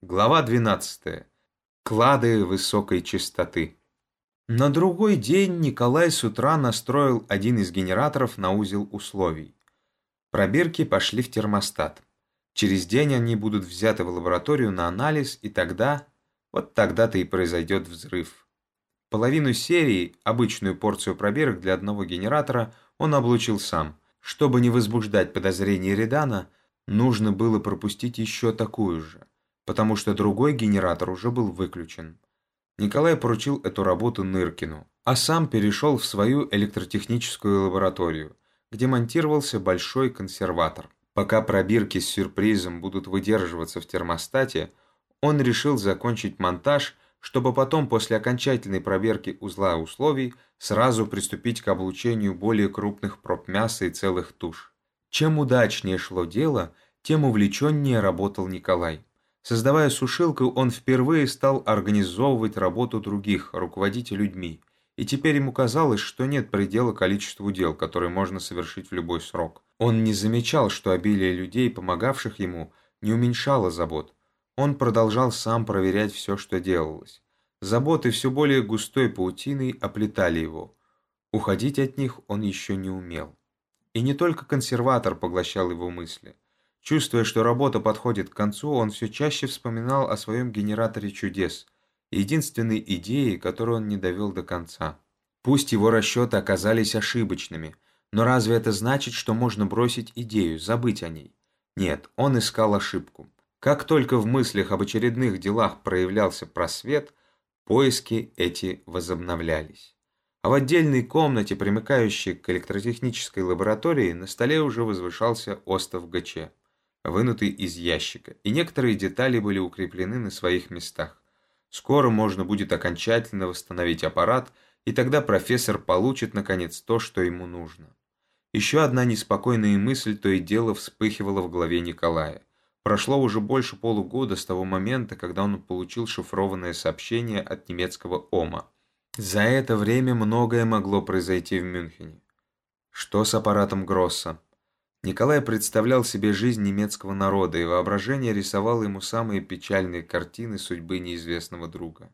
Глава 12. Клады высокой частоты. На другой день Николай с утра настроил один из генераторов на узел условий. Пробирки пошли в термостат. Через день они будут взяты в лабораторию на анализ, и тогда, вот тогда-то и произойдет взрыв. Половину серии, обычную порцию пробирок для одного генератора, он облучил сам. Чтобы не возбуждать подозрения Редана, нужно было пропустить еще такую же потому что другой генератор уже был выключен. Николай поручил эту работу Ныркину, а сам перешел в свою электротехническую лабораторию, где монтировался большой консерватор. Пока пробирки с сюрпризом будут выдерживаться в термостате, он решил закончить монтаж, чтобы потом после окончательной проверки узла условий сразу приступить к облучению более крупных проб мяса и целых туш. Чем удачнее шло дело, тем увлеченнее работал Николай. Создавая сушилку, он впервые стал организовывать работу других, руководить людьми. И теперь ему казалось, что нет предела количеству дел, которые можно совершить в любой срок. Он не замечал, что обилие людей, помогавших ему, не уменьшало забот. Он продолжал сам проверять все, что делалось. Заботы все более густой паутиной оплетали его. Уходить от них он еще не умел. И не только консерватор поглощал его мысли – Чувствуя, что работа подходит к концу, он все чаще вспоминал о своем генераторе чудес, единственной идее, которую он не довел до конца. Пусть его расчеты оказались ошибочными, но разве это значит, что можно бросить идею, забыть о ней? Нет, он искал ошибку. Как только в мыслях об очередных делах проявлялся просвет, поиски эти возобновлялись. А в отдельной комнате, примыкающей к электротехнической лаборатории, на столе уже возвышался остов ГЧ вынутый из ящика, и некоторые детали были укреплены на своих местах. Скоро можно будет окончательно восстановить аппарат, и тогда профессор получит, наконец, то, что ему нужно. Еще одна неспокойная мысль то и дело вспыхивала в голове Николая. Прошло уже больше полугода с того момента, когда он получил шифрованное сообщение от немецкого ОМА. За это время многое могло произойти в Мюнхене. Что с аппаратом Гросса? Николай представлял себе жизнь немецкого народа, и воображение рисовало ему самые печальные картины судьбы неизвестного друга.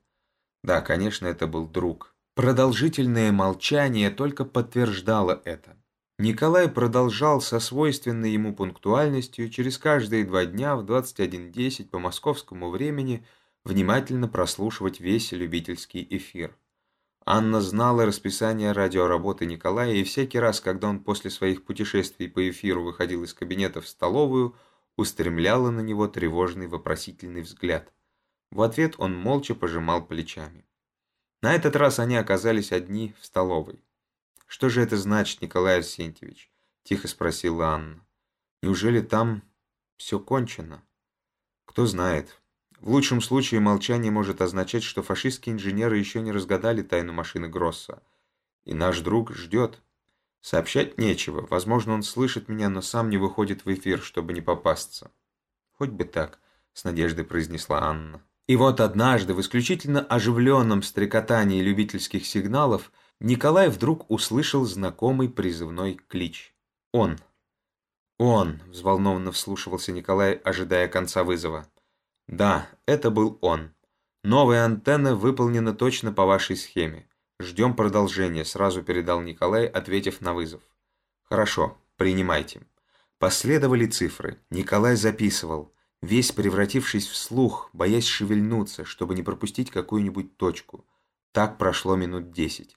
Да, конечно, это был друг. Продолжительное молчание только подтверждало это. Николай продолжал со свойственной ему пунктуальностью через каждые два дня в 21.10 по московскому времени внимательно прослушивать весь любительский эфир. Анна знала расписание радиоработы Николая, и всякий раз, когда он после своих путешествий по эфиру выходил из кабинета в столовую, устремляла на него тревожный вопросительный взгляд. В ответ он молча пожимал плечами. На этот раз они оказались одни в столовой. «Что же это значит, Николай Арсентьевич?» – тихо спросила Анна. «Неужели там все кончено?» «Кто знает. В лучшем случае молчание может означать, что фашистские инженеры еще не разгадали тайну машины Гросса. И наш друг ждет. Сообщать нечего. Возможно, он слышит меня, но сам не выходит в эфир, чтобы не попасться. Хоть бы так, с надеждой произнесла Анна. И вот однажды, в исключительно оживленном стрекотании любительских сигналов, Николай вдруг услышал знакомый призывной клич. «Он!» «Он!» – взволнованно вслушивался Николай, ожидая конца вызова. Да, это был он. Новая антенна выполнена точно по вашей схеме. Ждем продолжения, сразу передал Николай, ответив на вызов. Хорошо, принимайте. Последовали цифры. Николай записывал, весь превратившись в слух, боясь шевельнуться, чтобы не пропустить какую-нибудь точку. Так прошло минут десять.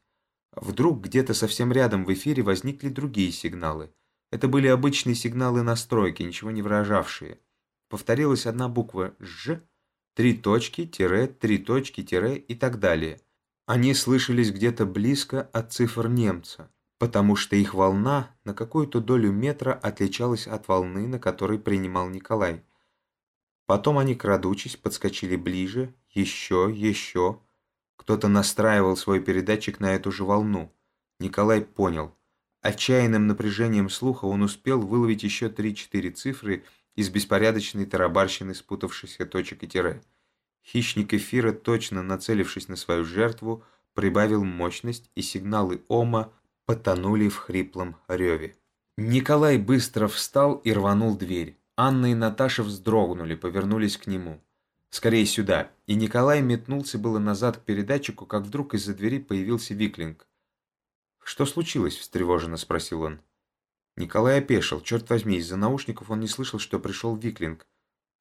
Вдруг где-то совсем рядом в эфире возникли другие сигналы. Это были обычные сигналы настройки, ничего не выражавшие повторилась одна буква «Ж», три точки, тире, три точки, тире и так далее. Они слышались где-то близко от цифр немца, потому что их волна на какую-то долю метра отличалась от волны, на которой принимал Николай. Потом они, крадучись, подскочили ближе, еще, еще. Кто-то настраивал свой передатчик на эту же волну. Николай понял. Отчаянным напряжением слуха он успел выловить еще три-четыре цифры – из беспорядочной тарабарщины спутавшихся точек и тире. Хищник эфира, точно нацелившись на свою жертву, прибавил мощность, и сигналы Ома потонули в хриплом реве. Николай быстро встал и рванул дверь. Анна и Наташа вздрогнули, повернулись к нему. Скорее сюда!» И Николай метнулся было назад к передатчику, как вдруг из-за двери появился Виклинг. «Что случилось?» – встревоженно спросил он. Николай опешил. Черт возьми, из-за наушников он не слышал, что пришел Виклинг.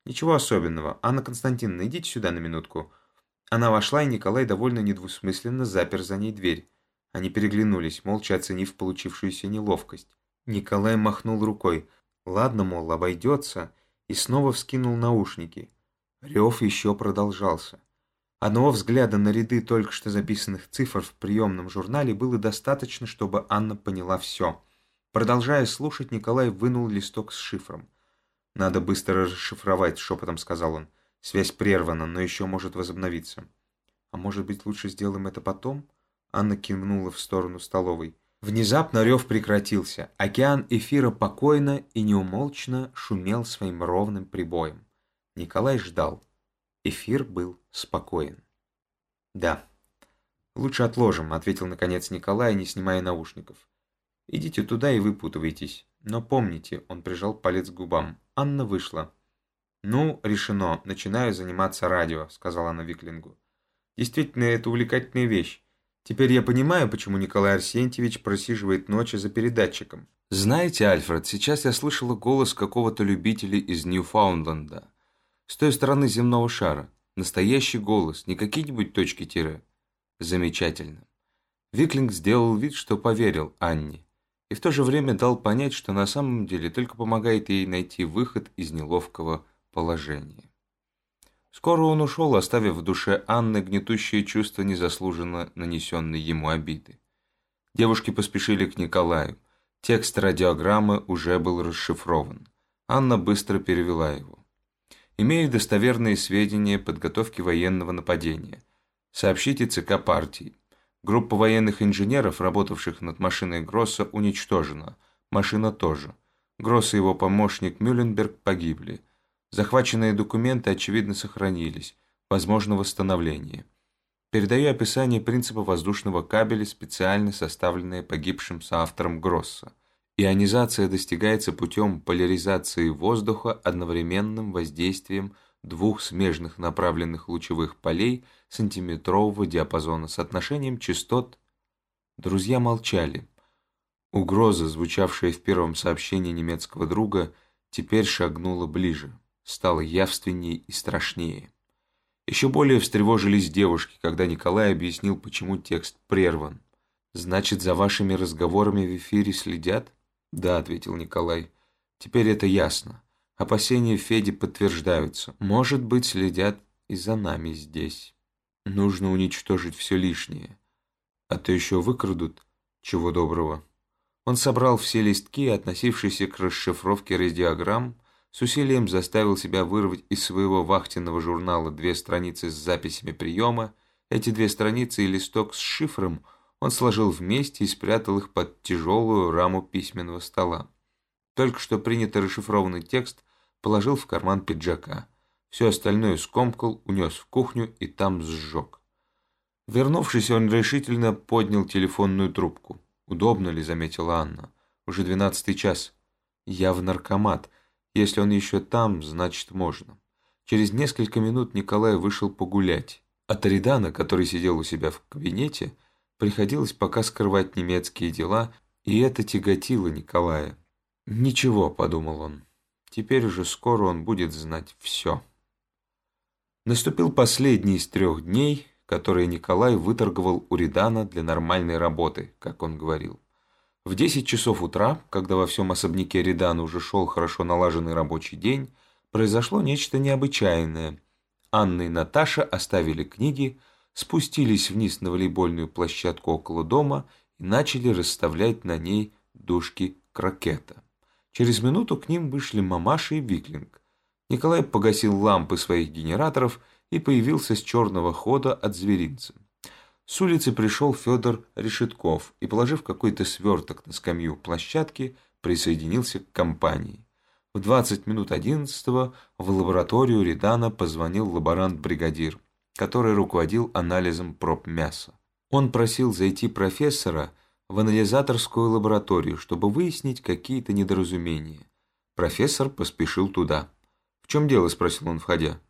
«Ничего особенного. Анна Константиновна, идите сюда на минутку». Она вошла, и Николай довольно недвусмысленно запер за ней дверь. Они переглянулись, молча оценив получившуюся неловкость. Николай махнул рукой. «Ладно, мол, обойдется», и снова вскинул наушники. Рев еще продолжался. Одного взгляда на ряды только что записанных цифр в приемном журнале было достаточно, чтобы Анна поняла все. Продолжая слушать, Николай вынул листок с шифром. «Надо быстро расшифровать», — шепотом сказал он. «Связь прервана, но еще может возобновиться». «А может быть, лучше сделаем это потом?» Анна кивнула в сторону столовой. Внезапно рев прекратился. Океан эфира покойно и неумолчно шумел своим ровным прибоем. Николай ждал. Эфир был спокоен. «Да, лучше отложим», — ответил наконец Николай, не снимая наушников. «Идите туда и выпутывайтесь. Но помните», — он прижал палец к губам. Анна вышла. «Ну, решено. Начинаю заниматься радио», — сказала она Виклингу. «Действительно, это увлекательная вещь. Теперь я понимаю, почему Николай Арсентьевич просиживает ночи за передатчиком». «Знаете, Альфред, сейчас я слышала голос какого-то любителя из Ньюфаундленда. С той стороны земного шара. Настоящий голос, не какие-нибудь точки-тире. Замечательно. Виклинг сделал вид, что поверил Анне, и в то же время дал понять, что на самом деле только помогает ей найти выход из неловкого положения. Скоро он ушел, оставив в душе Анны гнетущее чувство незаслуженно нанесенной ему обиды. Девушки поспешили к Николаю. Текст радиограммы уже был расшифрован. Анна быстро перевела его имею достоверные сведения подготовки военного нападения. Сообщите ЦК партии. Группа военных инженеров, работавших над машиной Гросса, уничтожена. Машина тоже. Гросс и его помощник Мюлленберг погибли. Захваченные документы, очевидно, сохранились. Возможно восстановление. Передаю описание принципа воздушного кабеля, специально составленное погибшим соавтором Гросса. Ионизация достигается путем поляризации воздуха одновременным воздействием двух смежных направленных лучевых полей сантиметрового диапазона с отношением частот. Друзья молчали. Угроза, звучавшая в первом сообщении немецкого друга, теперь шагнула ближе, стала явственнее и страшнее. Еще более встревожились девушки, когда Николай объяснил, почему текст прерван. «Значит, за вашими разговорами в эфире следят?» «Да», — ответил Николай. «Теперь это ясно. Опасения Феди подтверждаются. Может быть, следят и за нами здесь. Нужно уничтожить все лишнее. А то еще выкрадут. Чего доброго». Он собрал все листки, относившиеся к расшифровке радиограмм, с усилием заставил себя вырвать из своего вахтенного журнала две страницы с записями приема. Эти две страницы и листок с шифром — он сложил вместе и спрятал их под тяжелую раму письменного стола. Только что принятый расшифрованный текст положил в карман пиджака. Все остальное скомкал, унес в кухню и там сжег. Вернувшись, он решительно поднял телефонную трубку. «Удобно ли?» — заметила Анна. «Уже двенадцатый час. Я в наркомат. Если он еще там, значит, можно». Через несколько минут Николай вышел погулять. От Аридана, который сидел у себя в кабинете, Приходилось пока скрывать немецкие дела, и это тяготило Николая. «Ничего», — подумал он, — «теперь уже скоро он будет знать все». Наступил последний из трех дней, которые Николай выторговал у Ридана для нормальной работы, как он говорил. В 10 часов утра, когда во всем особняке Ридана уже шел хорошо налаженный рабочий день, произошло нечто необычайное. Анна и Наташа оставили книги, спустились вниз на волейбольную площадку около дома и начали расставлять на ней дужки крокета. Через минуту к ним вышли мамаша и Виклинг. Николай погасил лампы своих генераторов и появился с черного хода от зверинца. С улицы пришел Федор Решетков и, положив какой-то сверток на скамью площадки, присоединился к компании. В 20 минут 11 в лабораторию Редана позвонил лаборант-бригадир который руководил анализом проб мяса. Он просил зайти профессора в анализаторскую лабораторию, чтобы выяснить какие-то недоразумения. Профессор поспешил туда. «В чем дело?» – спросил он, входя.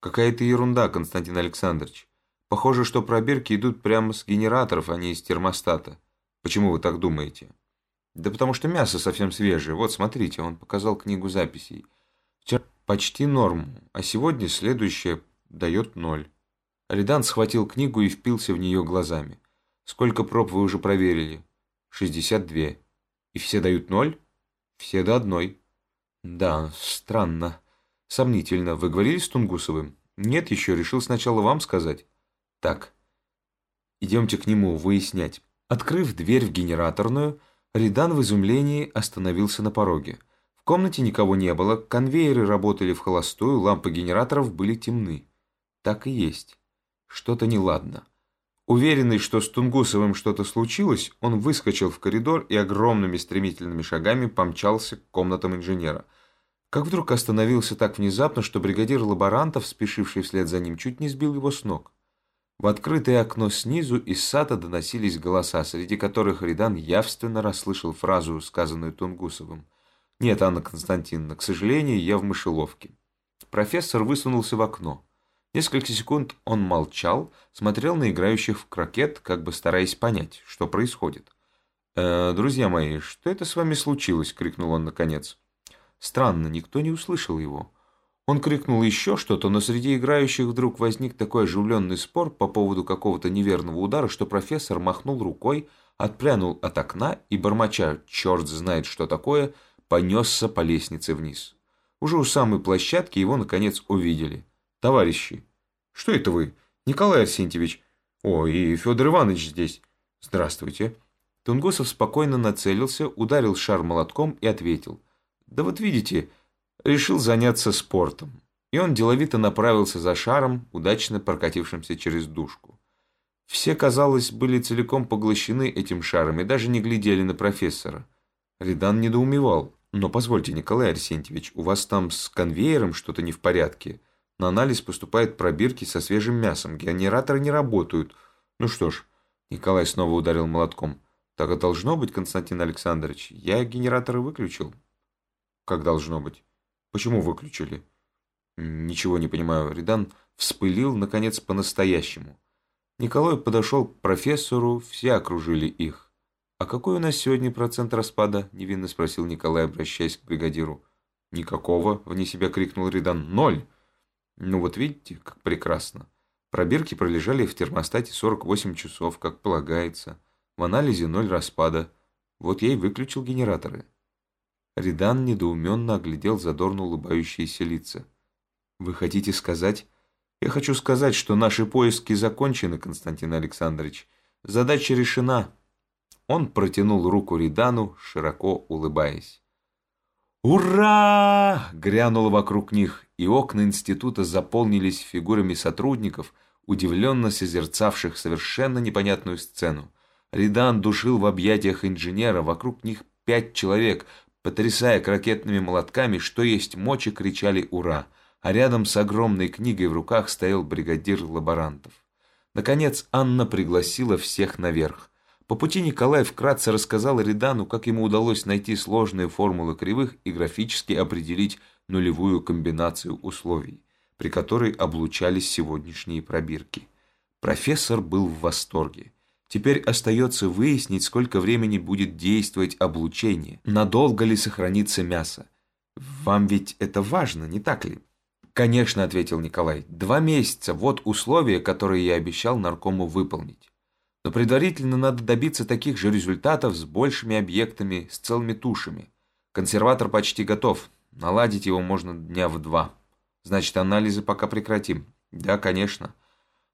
Какая-то ерунда, Константин Александрович. Похоже, что пробирки идут прямо с генераторов, а не из термостата. Почему вы так думаете? Да потому что мясо совсем свежее. Вот, смотрите, он показал книгу записей. Вчера почти норму, а сегодня следующее дает ноль. Ридан схватил книгу и впился в нее глазами. Сколько проб вы уже проверили? Шестьдесят две. И все дают ноль? Все до одной. Да, странно. Сомнительно. Вы говорили с Тунгусовым? Нет еще, решил сначала вам сказать. Так, идемте к нему выяснять. Открыв дверь в генераторную, Ридан в изумлении остановился на пороге. В комнате никого не было, конвейеры работали в холостую, лампы генераторов были темны. Так и есть. Что-то неладно. Уверенный, что с Тунгусовым что-то случилось, он выскочил в коридор и огромными стремительными шагами помчался к комнатам инженера. Как вдруг остановился так внезапно, что бригадир лаборантов, спешивший вслед за ним, чуть не сбил его с ног. В открытое окно снизу из сада доносились голоса, среди которых Ридан явственно расслышал фразу, сказанную Тунгусовым. «Нет, Анна Константиновна, к сожалению, я в мышеловке». Профессор высунулся в окно. Несколько секунд он молчал, смотрел на играющих в крокет, как бы стараясь понять, что происходит. «Э, «Друзья мои, что это с вами случилось?» — крикнул он наконец. Странно, никто не услышал его. Он крикнул еще что-то, но среди играющих вдруг возник такой оживленный спор по поводу какого-то неверного удара, что профессор махнул рукой, отпрянул от окна и, бормоча «черт знает что такое», понесся по лестнице вниз. Уже у самой площадки его, наконец, увидели. «Товарищи!» «Что это вы? Николай Арсентьевич!» «О, и Федор Иванович здесь!» «Здравствуйте!» Тунгусов спокойно нацелился, ударил шар молотком и ответил. «Да вот видите...» решил заняться спортом. И он деловито направился за шаром, удачно прокатившимся через дужку. Все, казалось, были целиком поглощены этим шаром и даже не глядели на профессора. Ридан недоумевал. «Но позвольте, Николай Арсентьевич, у вас там с конвейером что-то не в порядке. На анализ поступают пробирки со свежим мясом, генераторы не работают. Ну что ж...» Николай снова ударил молотком. «Так и должно быть, Константин Александрович. Я генераторы выключил». «Как должно быть?» Почему выключили? Ничего не понимаю. Ридан вспылил, наконец, по-настоящему. Николай подошел к профессору, все окружили их. «А какой у нас сегодня процент распада?» – невинно спросил Николай, обращаясь к бригадиру. «Никакого!» – вне себя крикнул Ридан. «Ноль!» «Ну вот видите, как прекрасно. Пробирки пролежали в термостате 48 часов, как полагается. В анализе ноль распада. Вот я и выключил генераторы». Ридан недоуменно оглядел задорно улыбающиеся лица. «Вы хотите сказать?» «Я хочу сказать, что наши поиски закончены, Константин Александрович. Задача решена». Он протянул руку Ридану, широко улыбаясь. «Ура!» — грянуло вокруг них, и окна института заполнились фигурами сотрудников, удивленно созерцавших совершенно непонятную сцену. Ридан душил в объятиях инженера, вокруг них пять человек, Потрясая крокетными молотками, что есть мочи, кричали «Ура!», а рядом с огромной книгой в руках стоял бригадир лаборантов. Наконец Анна пригласила всех наверх. По пути Николай вкратце рассказал Ридану, как ему удалось найти сложные формулы кривых и графически определить нулевую комбинацию условий, при которой облучались сегодняшние пробирки. Профессор был в восторге. Теперь остается выяснить, сколько времени будет действовать облучение, надолго ли сохранится мясо. Вам ведь это важно, не так ли? Конечно, ответил Николай. Два месяца – вот условия, которые я обещал наркому выполнить. Но предварительно надо добиться таких же результатов с большими объектами, с целыми тушами. Консерватор почти готов. Наладить его можно дня в два. Значит, анализы пока прекратим. Да, конечно.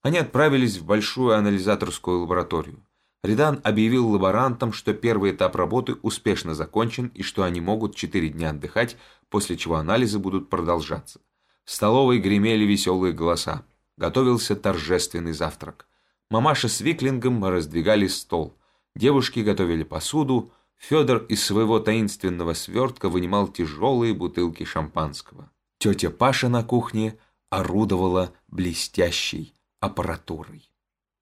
Они отправились в большую анализаторскую лабораторию. Ридан объявил лаборантам, что первый этап работы успешно закончен и что они могут 4 дня отдыхать, после чего анализы будут продолжаться. В столовой гремели веселые голоса. Готовился торжественный завтрак. Мамаша с Виклингом раздвигали стол. Девушки готовили посуду. Федор из своего таинственного свертка вынимал тяжелые бутылки шампанского. Тетя Паша на кухне орудовала блестящей аппаратурой.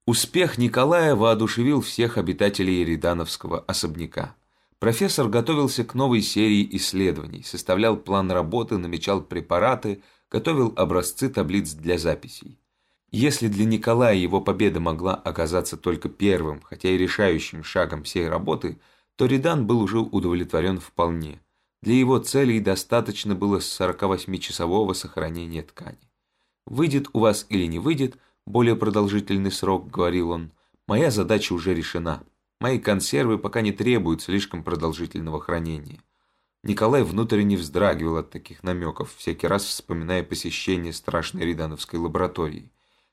Успех Николая воодушевил всех обитателей Еридановского особняка. Профессор готовился к новой серии исследований, составлял план работы, намечал препараты, готовил образцы таблиц для записей. Если для Николая его победа могла оказаться только первым, хотя и решающим шагом всей работы, то Редан был уже удовлетворен вполне. Для его целей достаточно было 48-часового сохранения ткани. «Выйдет у вас или не выйдет, более продолжительный срок», — говорил он, — «моя задача уже решена. Мои консервы пока не требуют слишком продолжительного хранения». Николай внутренне вздрагивал от таких намеков, всякий раз вспоминая посещение страшной Редановской лаборатории.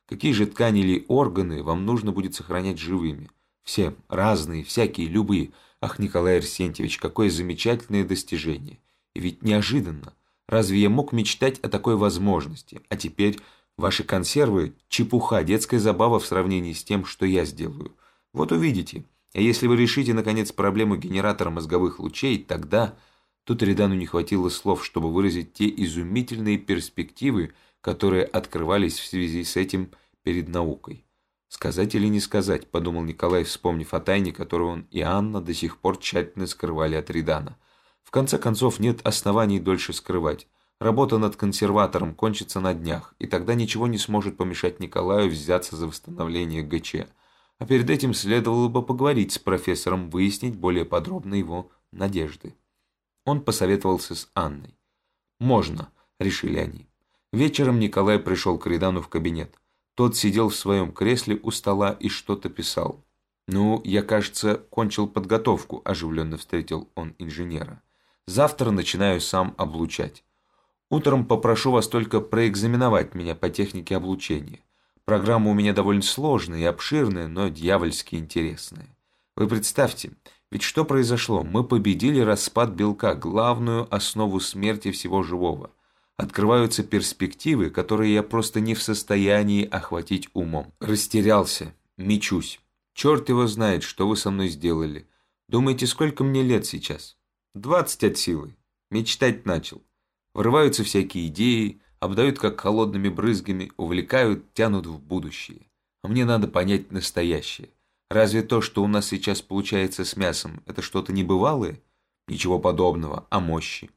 Какие же ткани или органы вам нужно будет сохранять живыми? Все, разные, всякие, любые. Ах, Николай Арсентьевич, какое замечательное достижение. И ведь неожиданно. Разве я мог мечтать о такой возможности? А теперь ваши консервы – чепуха, детская забава в сравнении с тем, что я сделаю. Вот увидите. А если вы решите, наконец, проблему генератора мозговых лучей, тогда... Тут Редану не хватило слов, чтобы выразить те изумительные перспективы, которые открывались в связи с этим перед наукой. «Сказать или не сказать», – подумал Николай, вспомнив о тайне, которую он и Анна до сих пор тщательно скрывали от Редана. В конце концов, нет оснований дольше скрывать. Работа над консерватором кончится на днях, и тогда ничего не сможет помешать Николаю взяться за восстановление ГЧ. А перед этим следовало бы поговорить с профессором, выяснить более подробно его надежды. Он посоветовался с Анной. «Можно», – решили они. Вечером Николай пришел к Редану в кабинет. Тот сидел в своем кресле у стола и что-то писал. «Ну, я, кажется, кончил подготовку», – оживленно встретил он инженера. «Завтра начинаю сам облучать. Утром попрошу вас только проэкзаменовать меня по технике облучения. Программа у меня довольно сложная и обширная, но дьявольски интересная. Вы представьте, ведь что произошло? Мы победили распад белка, главную основу смерти всего живого – открываются перспективы, которые я просто не в состоянии охватить умом. Растерялся, мечусь. Черт его знает, что вы со мной сделали. Думаете, сколько мне лет сейчас? Двадцать от силы. Мечтать начал. Врываются всякие идеи, обдают как холодными брызгами, увлекают, тянут в будущее. А мне надо понять настоящее. Разве то, что у нас сейчас получается с мясом, это что-то небывалое? Ничего подобного, а мощи.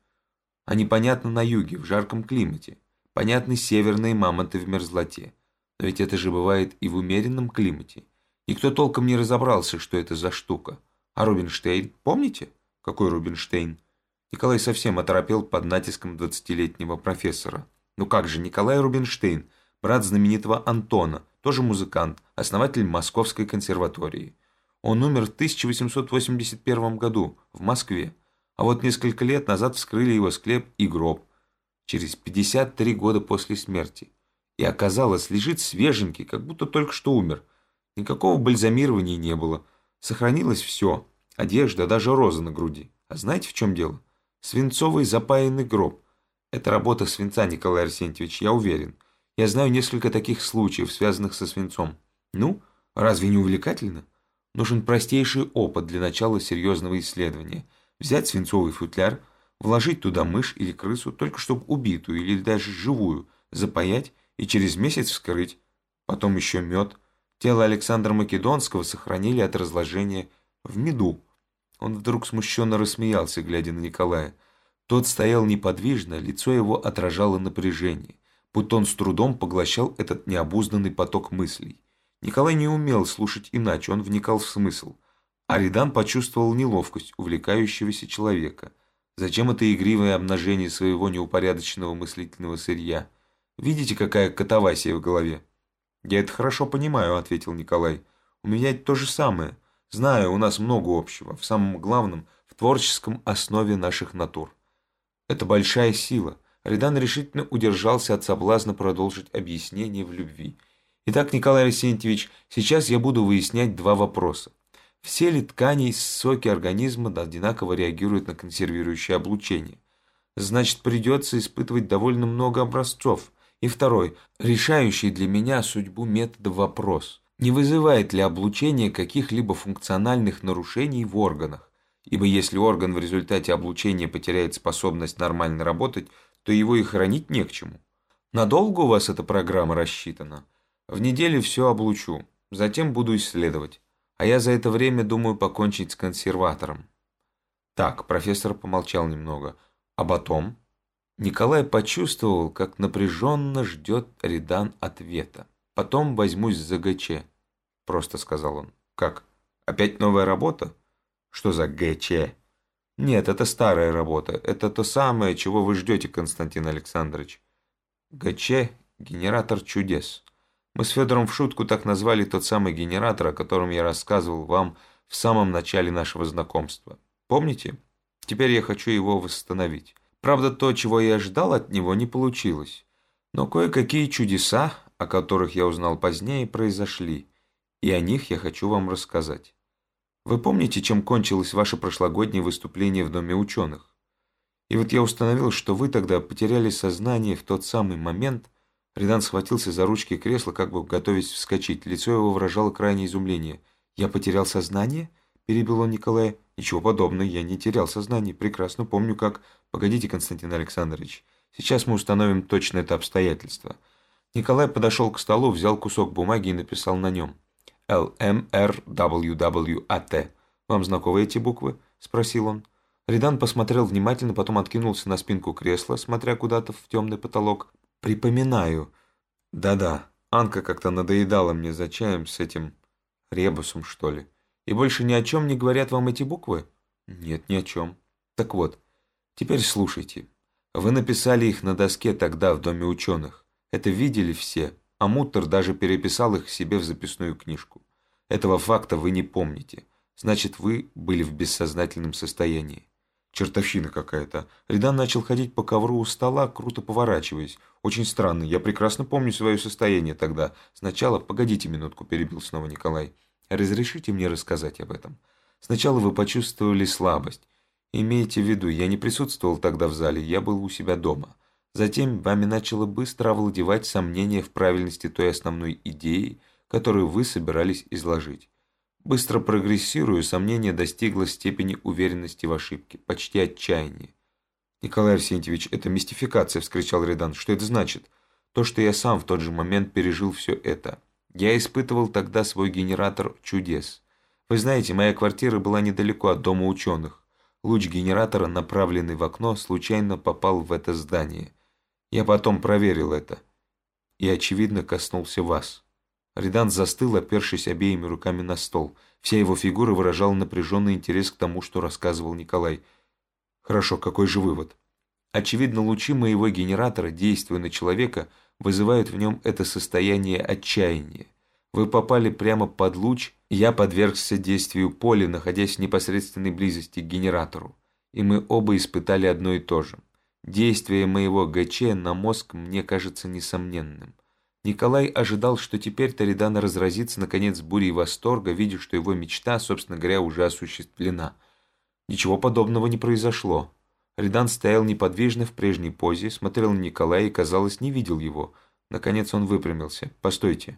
Они понятны на юге, в жарком климате. Понятны северные мамонты в мерзлоте. Но ведь это же бывает и в умеренном климате. Никто толком не разобрался, что это за штука. А Рубинштейн, помните? Какой Рубинштейн? Николай совсем оторопел под натиском двадцатилетнего профессора. Ну как же, Николай Рубинштейн, брат знаменитого Антона, тоже музыкант, основатель Московской консерватории. Он умер в 1881 году в Москве. А вот несколько лет назад вскрыли его склеп и гроб, через 53 года после смерти. И оказалось, лежит свеженький, как будто только что умер. Никакого бальзамирования не было. Сохранилось все. Одежда, даже роза на груди. А знаете, в чем дело? Свинцовый запаянный гроб. Это работа свинца, Николай Арсентьевич, я уверен. Я знаю несколько таких случаев, связанных со свинцом. Ну, разве не увлекательно? Нужен простейший опыт для начала серьезного исследования – взять свинцовый футляр, вложить туда мышь или крысу, только чтобы убитую или даже живую, запаять и через месяц вскрыть. Потом еще мед. Тело Александра Македонского сохранили от разложения в меду. Он вдруг смущенно рассмеялся, глядя на Николая. Тот стоял неподвижно, лицо его отражало напряжение, будто он с трудом поглощал этот необузданный поток мыслей. Николай не умел слушать иначе, он вникал в смысл – Аридан почувствовал неловкость увлекающегося человека. Зачем это игривое обнажение своего неупорядоченного мыслительного сырья? Видите, какая катавасия в голове? «Я это хорошо понимаю», — ответил Николай. «У меня то же самое. Знаю, у нас много общего. В самом главном, в творческом основе наших натур. Это большая сила». Аридан решительно удержался от соблазна продолжить объяснение в любви. «Итак, Николай Арсентьевич, сейчас я буду выяснять два вопроса. Все ли ткани и соки организма одинаково реагируют на консервирующее облучение? Значит, придется испытывать довольно много образцов. И второй, решающий для меня судьбу метода вопрос. Не вызывает ли облучение каких-либо функциональных нарушений в органах? Ибо если орган в результате облучения потеряет способность нормально работать, то его и хранить не к чему. Надолго у вас эта программа рассчитана? В неделю все облучу, затем буду исследовать. А я за это время думаю покончить с консерватором. Так, профессор помолчал немного. А потом? Николай почувствовал, как напряженно ждет Редан ответа. «Потом возьмусь за ГЧ», — просто сказал он. «Как? Опять новая работа? Что за ГЧ?» «Нет, это старая работа. Это то самое, чего вы ждете, Константин Александрович. ГЧ – генератор чудес. Мы с Федором в шутку так назвали тот самый генератор, о котором я рассказывал вам в самом начале нашего знакомства. Помните? Теперь я хочу его восстановить. Правда, то, чего я ждал от него, не получилось. Но кое-какие чудеса, о которых я узнал позднее, произошли, и о них я хочу вам рассказать. Вы помните, чем кончилось ваше прошлогоднее выступление в Доме ученых? И вот я установил, что вы тогда потеряли сознание в тот самый момент. Редан схватился за ручки кресла, как бы готовясь вскочить. Лицо его выражало крайнее изумление. «Я потерял сознание?» – перебил он Николая. «Ничего подобного, я не терял сознание. Прекрасно помню, как...» «Погодите, Константин Александрович. Сейчас мы установим точно это обстоятельство». Николай подошел к столу, взял кусок бумаги и написал на нем. «ЛМРWWАТ». «Вам знакомы эти буквы?» – спросил он. Ридан посмотрел внимательно, потом откинулся на спинку кресла, смотря куда-то в темный потолок. «Припоминаю. Да-да, Анка как-то надоедала мне за чаем с этим ребусом, что ли. И больше ни о чем не говорят вам эти буквы?» «Нет, ни о чем. Так вот, Теперь слушайте. Вы написали их на доске тогда в Доме ученых. Это видели все, а Муттер даже переписал их себе в записную книжку. Этого факта вы не помните. Значит, вы были в бессознательном состоянии. Чертовщина какая-то. Ридан начал ходить по ковру у стола, круто поворачиваясь. Очень странно, я прекрасно помню свое состояние тогда. Сначала, погодите минутку, перебил снова Николай. Разрешите мне рассказать об этом. Сначала вы почувствовали слабость. Имейте в виду, я не присутствовал тогда в зале, я был у себя дома. Затем вами начало быстро овладевать сомнение в правильности той основной идеи, которую вы собирались изложить. Быстро прогрессируя, сомнение достигло степени уверенности в ошибке, почти отчаяния. «Николай Арсентьевич, это мистификация!» – вскричал Редан. «Что это значит?» «То, что я сам в тот же момент пережил все это. Я испытывал тогда свой генератор чудес. Вы знаете, моя квартира была недалеко от дома ученых. Луч генератора, направленный в окно, случайно попал в это здание. Я потом проверил это. И, очевидно, коснулся вас. Редан застыл, опершись обеими руками на стол. Вся его фигура выражала напряженный интерес к тому, что рассказывал Николай. Хорошо, какой же вывод? Очевидно, лучи моего генератора, действуя на человека, вызывают в нем это состояние отчаяния. Вы попали прямо под луч, я подвергся действию поля, находясь в непосредственной близости к генератору, и мы оба испытали одно и то же. Действие моего ГЧ на мозг мне кажется несомненным. Николай ожидал, что теперь Торедана разразится наконец бурей восторга, видя, что его мечта, собственно говоря, уже осуществлена. Ничего подобного не произошло. Редан стоял неподвижно в прежней позе, смотрел на Николая и, казалось, не видел его. Наконец он выпрямился. «Постойте.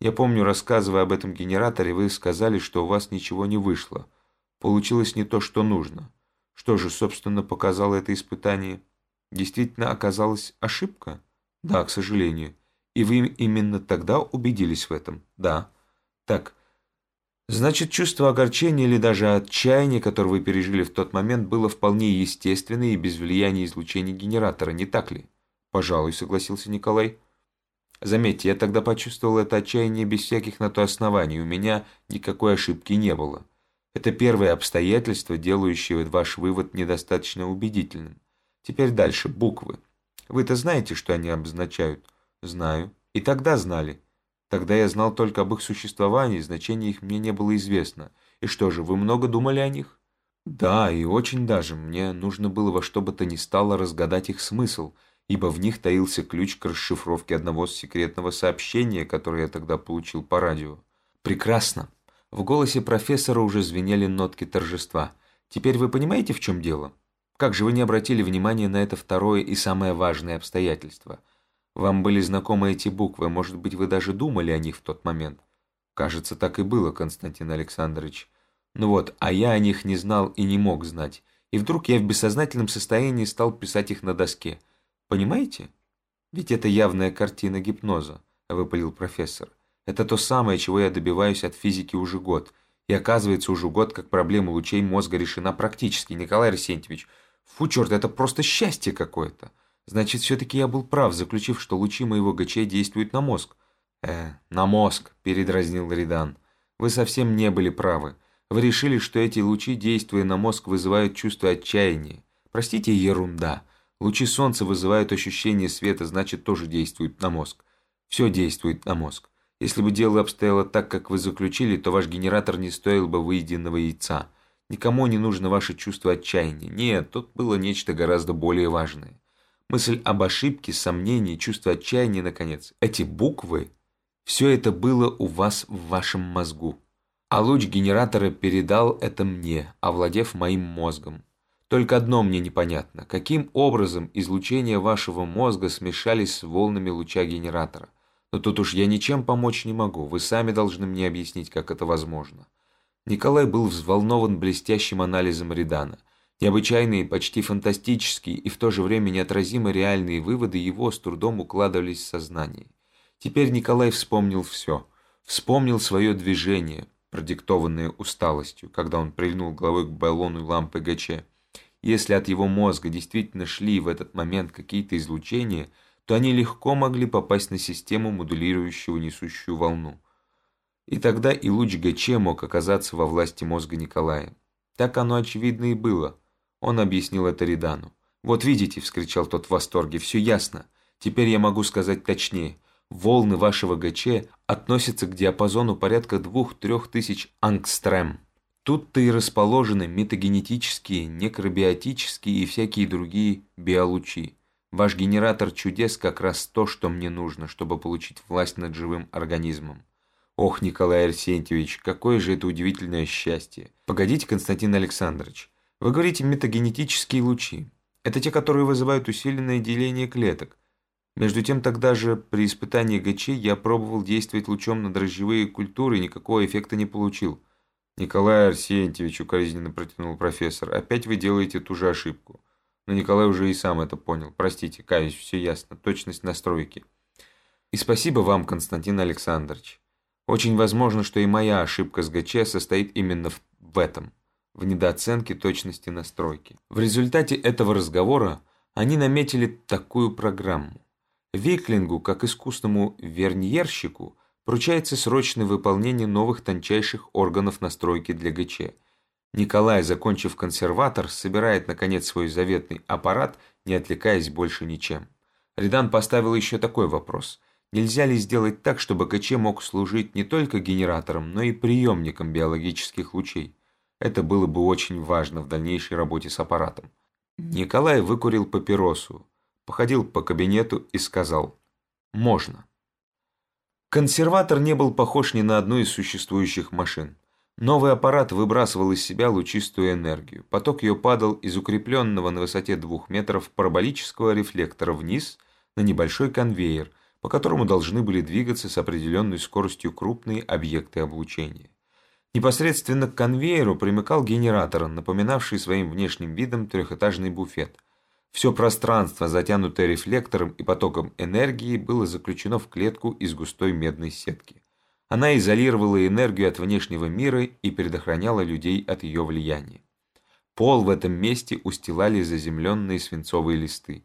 Я помню, рассказывая об этом генераторе, вы сказали, что у вас ничего не вышло. Получилось не то, что нужно. Что же, собственно, показало это испытание? Действительно оказалась ошибка? Да, к сожалению. И вы именно тогда убедились в этом? Да. Так, значит, чувство огорчения или даже отчаяния, которое вы пережили в тот момент, было вполне естественное и без влияния излучения генератора, не так ли? Пожалуй, согласился Николай. Заметьте, я тогда почувствовал это отчаяние без всяких на то оснований, у меня никакой ошибки не было. Это первое обстоятельство, делающее ваш вывод недостаточно убедительным. Теперь дальше, буквы. Вы-то знаете, что они обозначают? Знаю. И тогда знали. Тогда я знал только об их существовании, значение их мне не было известно. И что же, вы много думали о них? Да, и очень даже. Мне нужно было во что бы то ни стало разгадать их смысл – ибо в них таился ключ к расшифровке одного секретного сообщения, которое я тогда получил по радио. Прекрасно. В голосе профессора уже звенели нотки торжества. Теперь вы понимаете, в чем дело? Как же вы не обратили внимания на это второе и самое важное обстоятельство? Вам были знакомы эти буквы, может быть, вы даже думали о них в тот момент? Кажется, так и было, Константин Александрович. Ну вот, а я о них не знал и не мог знать. И вдруг я в бессознательном состоянии стал писать их на доске – Понимаете? Ведь это явная картина гипноза, выпалил профессор. Это то самое, чего я добиваюсь от физики уже год. И оказывается, уже год, как проблема лучей мозга решена практически. Николай Арсентьевич, фу, черт, это просто счастье какое-то. Значит, все-таки я был прав, заключив, что лучи моего ГЧ действуют на мозг. «Э, на мозг», – передразнил Ридан. «Вы совсем не были правы. Вы решили, что эти лучи, действуя на мозг, вызывают чувство отчаяния. Простите, ерунда. Лучи солнца вызывают ощущение света, значит, тоже действуют на мозг. Все действует на мозг. Если бы дело обстояло так, как вы заключили, то ваш генератор не стоил бы выеденного яйца. Никому не нужно ваше чувство отчаяния. Нет, тут было нечто гораздо более важное. Мысль об ошибке, сомнении, чувство отчаяния, наконец. Эти буквы, все это было у вас в вашем мозгу. А луч генератора передал это мне, овладев моим мозгом. Только одно мне непонятно. Каким образом излучения вашего мозга смешались с волнами луча генератора? Но тут уж я ничем помочь не могу. Вы сами должны мне объяснить, как это возможно. Николай был взволнован блестящим анализом Редана. Необычайные, почти фантастические и в то же время неотразимо реальные выводы его с трудом укладывались в сознание. Теперь Николай вспомнил все. Вспомнил свое движение, продиктованное усталостью, когда он прильнул головой к баллону лампы ГЧ. Если от его мозга действительно шли в этот момент какие-то излучения, то они легко могли попасть на систему, модулирующую несущую волну. И тогда и луч ГЧ мог оказаться во власти мозга Николая. Так оно очевидно и было. Он объяснил это Ридану. «Вот видите», — вскричал тот в восторге, — «все ясно. Теперь я могу сказать точнее. Волны вашего ГЧ относятся к диапазону порядка двух-трех тысяч ангстрем. Тут-то и расположены метагенетические, некробиотические и всякие другие биолучи. Ваш генератор чудес как раз то, что мне нужно, чтобы получить власть над живым организмом. Ох, Николай Арсентьевич, какое же это удивительное счастье. Погодите, Константин Александрович. Вы говорите метагенетические лучи. Это те, которые вызывают усиленное деление клеток. Между тем, тогда же при испытании ГЧ я пробовал действовать лучом на дрожжевые культуры и никакого эффекта не получил. «Николай Арсентьевич», — укоризненно протянул профессор, — «опять вы делаете ту же ошибку». Но Николай уже и сам это понял. Простите, каюсь, все ясно. Точность настройки. И спасибо вам, Константин Александрович. Очень возможно, что и моя ошибка с ГЧ состоит именно в, этом, в недооценке точности настройки. В результате этого разговора они наметили такую программу. Виклингу, как искусному верньерщику, поручается срочное выполнение новых тончайших органов настройки для ГЧ. Николай, закончив консерватор, собирает, наконец, свой заветный аппарат, не отвлекаясь больше ничем. Редан поставил еще такой вопрос. Нельзя ли сделать так, чтобы ГЧ мог служить не только генератором, но и приемником биологических лучей? Это было бы очень важно в дальнейшей работе с аппаратом. Николай выкурил папиросу, походил по кабинету и сказал «Можно». Консерватор не был похож ни на одну из существующих машин. Новый аппарат выбрасывал из себя лучистую энергию. Поток ее падал из укрепленного на высоте двух метров параболического рефлектора вниз на небольшой конвейер, по которому должны были двигаться с определенной скоростью крупные объекты облучения. Непосредственно к конвейеру примыкал генератор, напоминавший своим внешним видом трехэтажный буфет – все пространство, затянутое рефлектором и потоком энергии, было заключено в клетку из густой медной сетки. Она изолировала энергию от внешнего мира и предохраняла людей от ее влияния. Пол в этом месте устилали заземленные свинцовые листы.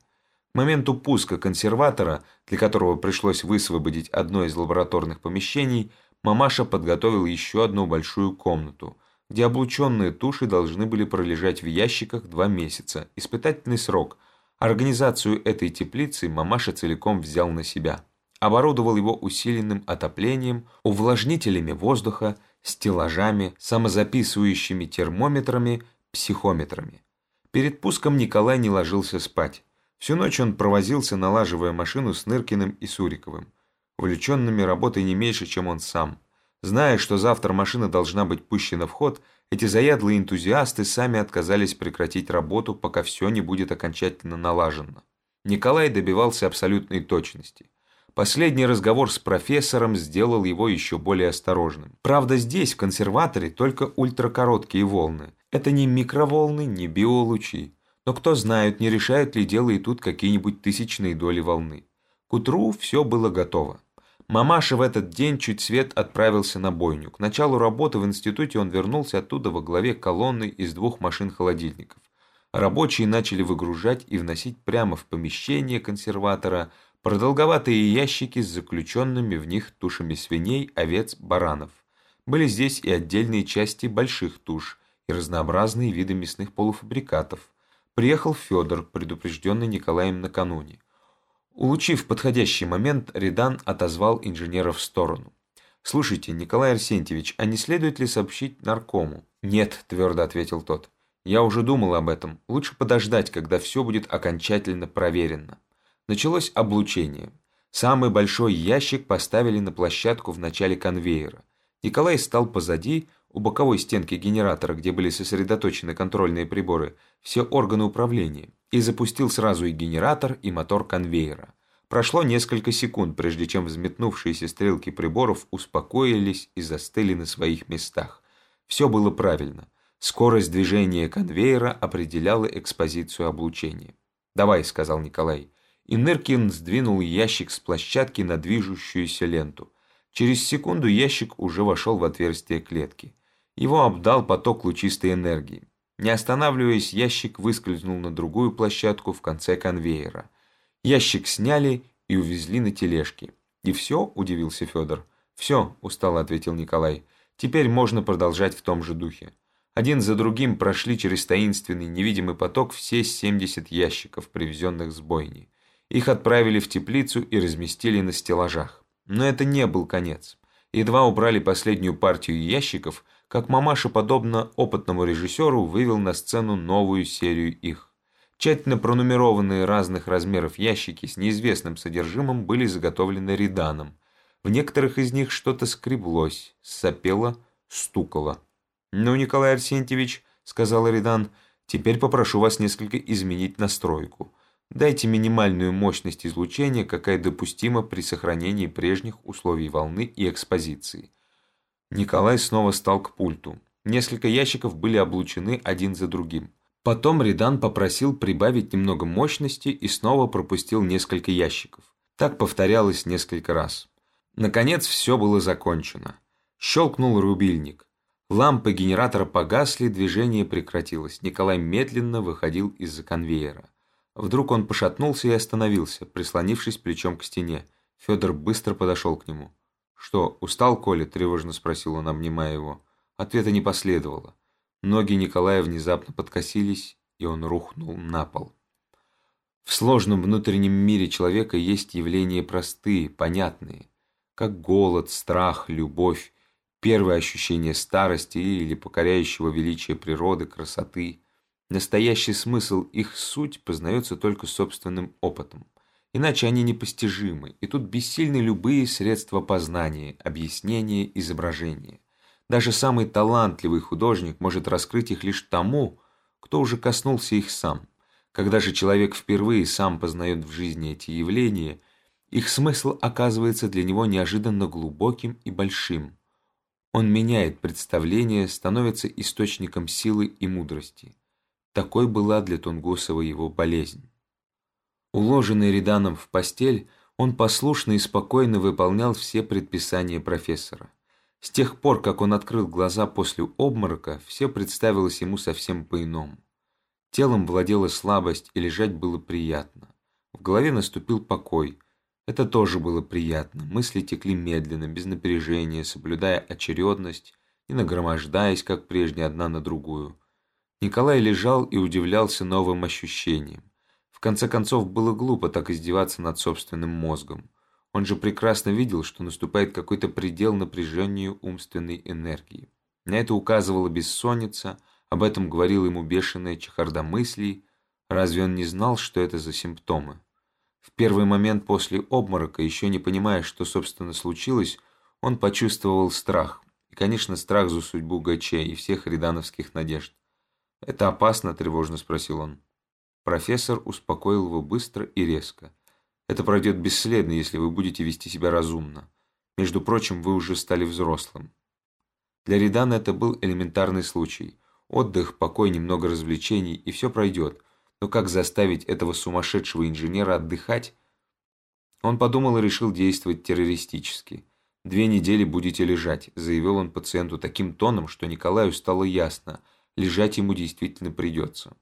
Моменту пуска консерватора, для которого пришлось высвободить одно из лабораторных помещений, мамаша подготовил еще одну большую комнату – где облученные туши должны были пролежать в ящиках два месяца, испытательный срок. Организацию этой теплицы мамаша целиком взял на себя. Оборудовал его усиленным отоплением, увлажнителями воздуха, стеллажами, самозаписывающими термометрами, психометрами. Перед пуском Николай не ложился спать. Всю ночь он провозился, налаживая машину с Ныркиным и Суриковым, увлеченными работой не меньше, чем он сам – Зная, что завтра машина должна быть пущена в ход, эти заядлые энтузиасты сами отказались прекратить работу, пока все не будет окончательно налажено. Николай добивался абсолютной точности. Последний разговор с профессором сделал его еще более осторожным. Правда, здесь, в консерваторе, только ультракороткие волны. Это не микроволны, не биолучи. Но кто знает, не решают ли дело и тут какие-нибудь тысячные доли волны. К утру все было готово. Мамаша в этот день чуть свет отправился на бойню. К началу работы в институте он вернулся оттуда во главе колонны из двух машин-холодильников. рабочие начали выгружать и вносить прямо в помещение консерватора продолговатые ящики с заключенными в них тушами свиней, овец, баранов. Были здесь и отдельные части больших туш, и разнообразные виды мясных полуфабрикатов. Приехал Федор, предупрежденный Николаем накануне. Улучив подходящий момент, Редан отозвал инженера в сторону. «Слушайте, Николай Арсентьевич, а не следует ли сообщить наркому?» «Нет», – твердо ответил тот. «Я уже думал об этом. Лучше подождать, когда все будет окончательно проверено». Началось облучение. Самый большой ящик поставили на площадку в начале конвейера. Николай стал позади, у боковой стенки генератора, где были сосредоточены контрольные приборы, все органы управления, и запустил сразу и генератор, и мотор конвейера. Прошло несколько секунд, прежде чем взметнувшиеся стрелки приборов успокоились и застыли на своих местах. Все было правильно. Скорость движения конвейера определяла экспозицию облучения. «Давай», — сказал Николай. И Ныркин сдвинул ящик с площадки на движущуюся ленту. Через секунду ящик уже вошел в отверстие клетки. Его обдал поток лучистой энергии. Не останавливаясь, ящик выскользнул на другую площадку в конце конвейера. Ящик сняли и увезли на тележке. «И все?» – удивился Федор. «Все», – устало ответил Николай. «Теперь можно продолжать в том же духе». Один за другим прошли через таинственный невидимый поток все 70 ящиков, привезенных с бойни. Их отправили в теплицу и разместили на стеллажах. Но это не был конец. Едва убрали последнюю партию ящиков, как мамаша, подобно опытному режиссеру, вывел на сцену новую серию их. Тщательно пронумерованные разных размеров ящики с неизвестным содержимым были заготовлены Риданом. В некоторых из них что-то скреблось, сопело, стукало. «Ну, Николай Арсентьевич», — сказал Ридан, — «теперь попрошу вас несколько изменить настройку. Дайте минимальную мощность излучения, какая допустима при сохранении прежних условий волны и экспозиции. Николай снова стал к пульту. Несколько ящиков были облучены один за другим. Потом Ридан попросил прибавить немного мощности и снова пропустил несколько ящиков. Так повторялось несколько раз. Наконец все было закончено. Щелкнул рубильник. Лампы генератора погасли, движение прекратилось. Николай медленно выходил из-за конвейера. Вдруг он пошатнулся и остановился, прислонившись плечом к стене. Федор быстро подошел к нему. «Что, устал, Коля?» – тревожно спросил он, обнимая его. Ответа не последовало. Ноги Николая внезапно подкосились, и он рухнул на пол. В сложном внутреннем мире человека есть явления простые, понятные, как голод, страх, любовь, первое ощущение старости или покоряющего величия природы, красоты – Настоящий смысл их суть познается только собственным опытом. Иначе они непостижимы, и тут бессильны любые средства познания, объяснения, изображения. Даже самый талантливый художник может раскрыть их лишь тому, кто уже коснулся их сам. Когда же человек впервые сам познает в жизни эти явления, их смысл оказывается для него неожиданно глубоким и большим. Он меняет представление, становится источником силы и мудрости. Такой была для Тунгусова его болезнь. Уложенный Реданом в постель, он послушно и спокойно выполнял все предписания профессора. С тех пор, как он открыл глаза после обморока, все представилось ему совсем по-иному. Телом владела слабость, и лежать было приятно. В голове наступил покой. Это тоже было приятно. Мысли текли медленно, без напряжения, соблюдая очередность, не нагромождаясь, как прежде, одна на другую. Николай лежал и удивлялся новым ощущениям. В конце концов, было глупо так издеваться над собственным мозгом. Он же прекрасно видел, что наступает какой-то предел напряжению умственной энергии. На это указывала бессонница, об этом говорил ему бешеная чехарда мыслей. Разве он не знал, что это за симптомы? В первый момент после обморока, еще не понимая, что, собственно, случилось, он почувствовал страх. И, конечно, страх за судьбу Гача и всех редановских надежд. «Это опасно?» – тревожно спросил он. Профессор успокоил его быстро и резко. «Это пройдет бесследно, если вы будете вести себя разумно. Между прочим, вы уже стали взрослым». Для Редана это был элементарный случай. Отдых, покой, немного развлечений, и все пройдет. Но как заставить этого сумасшедшего инженера отдыхать? Он подумал и решил действовать террористически. «Две недели будете лежать», – заявил он пациенту таким тоном, что Николаю стало ясно – лежать ему действительно придется.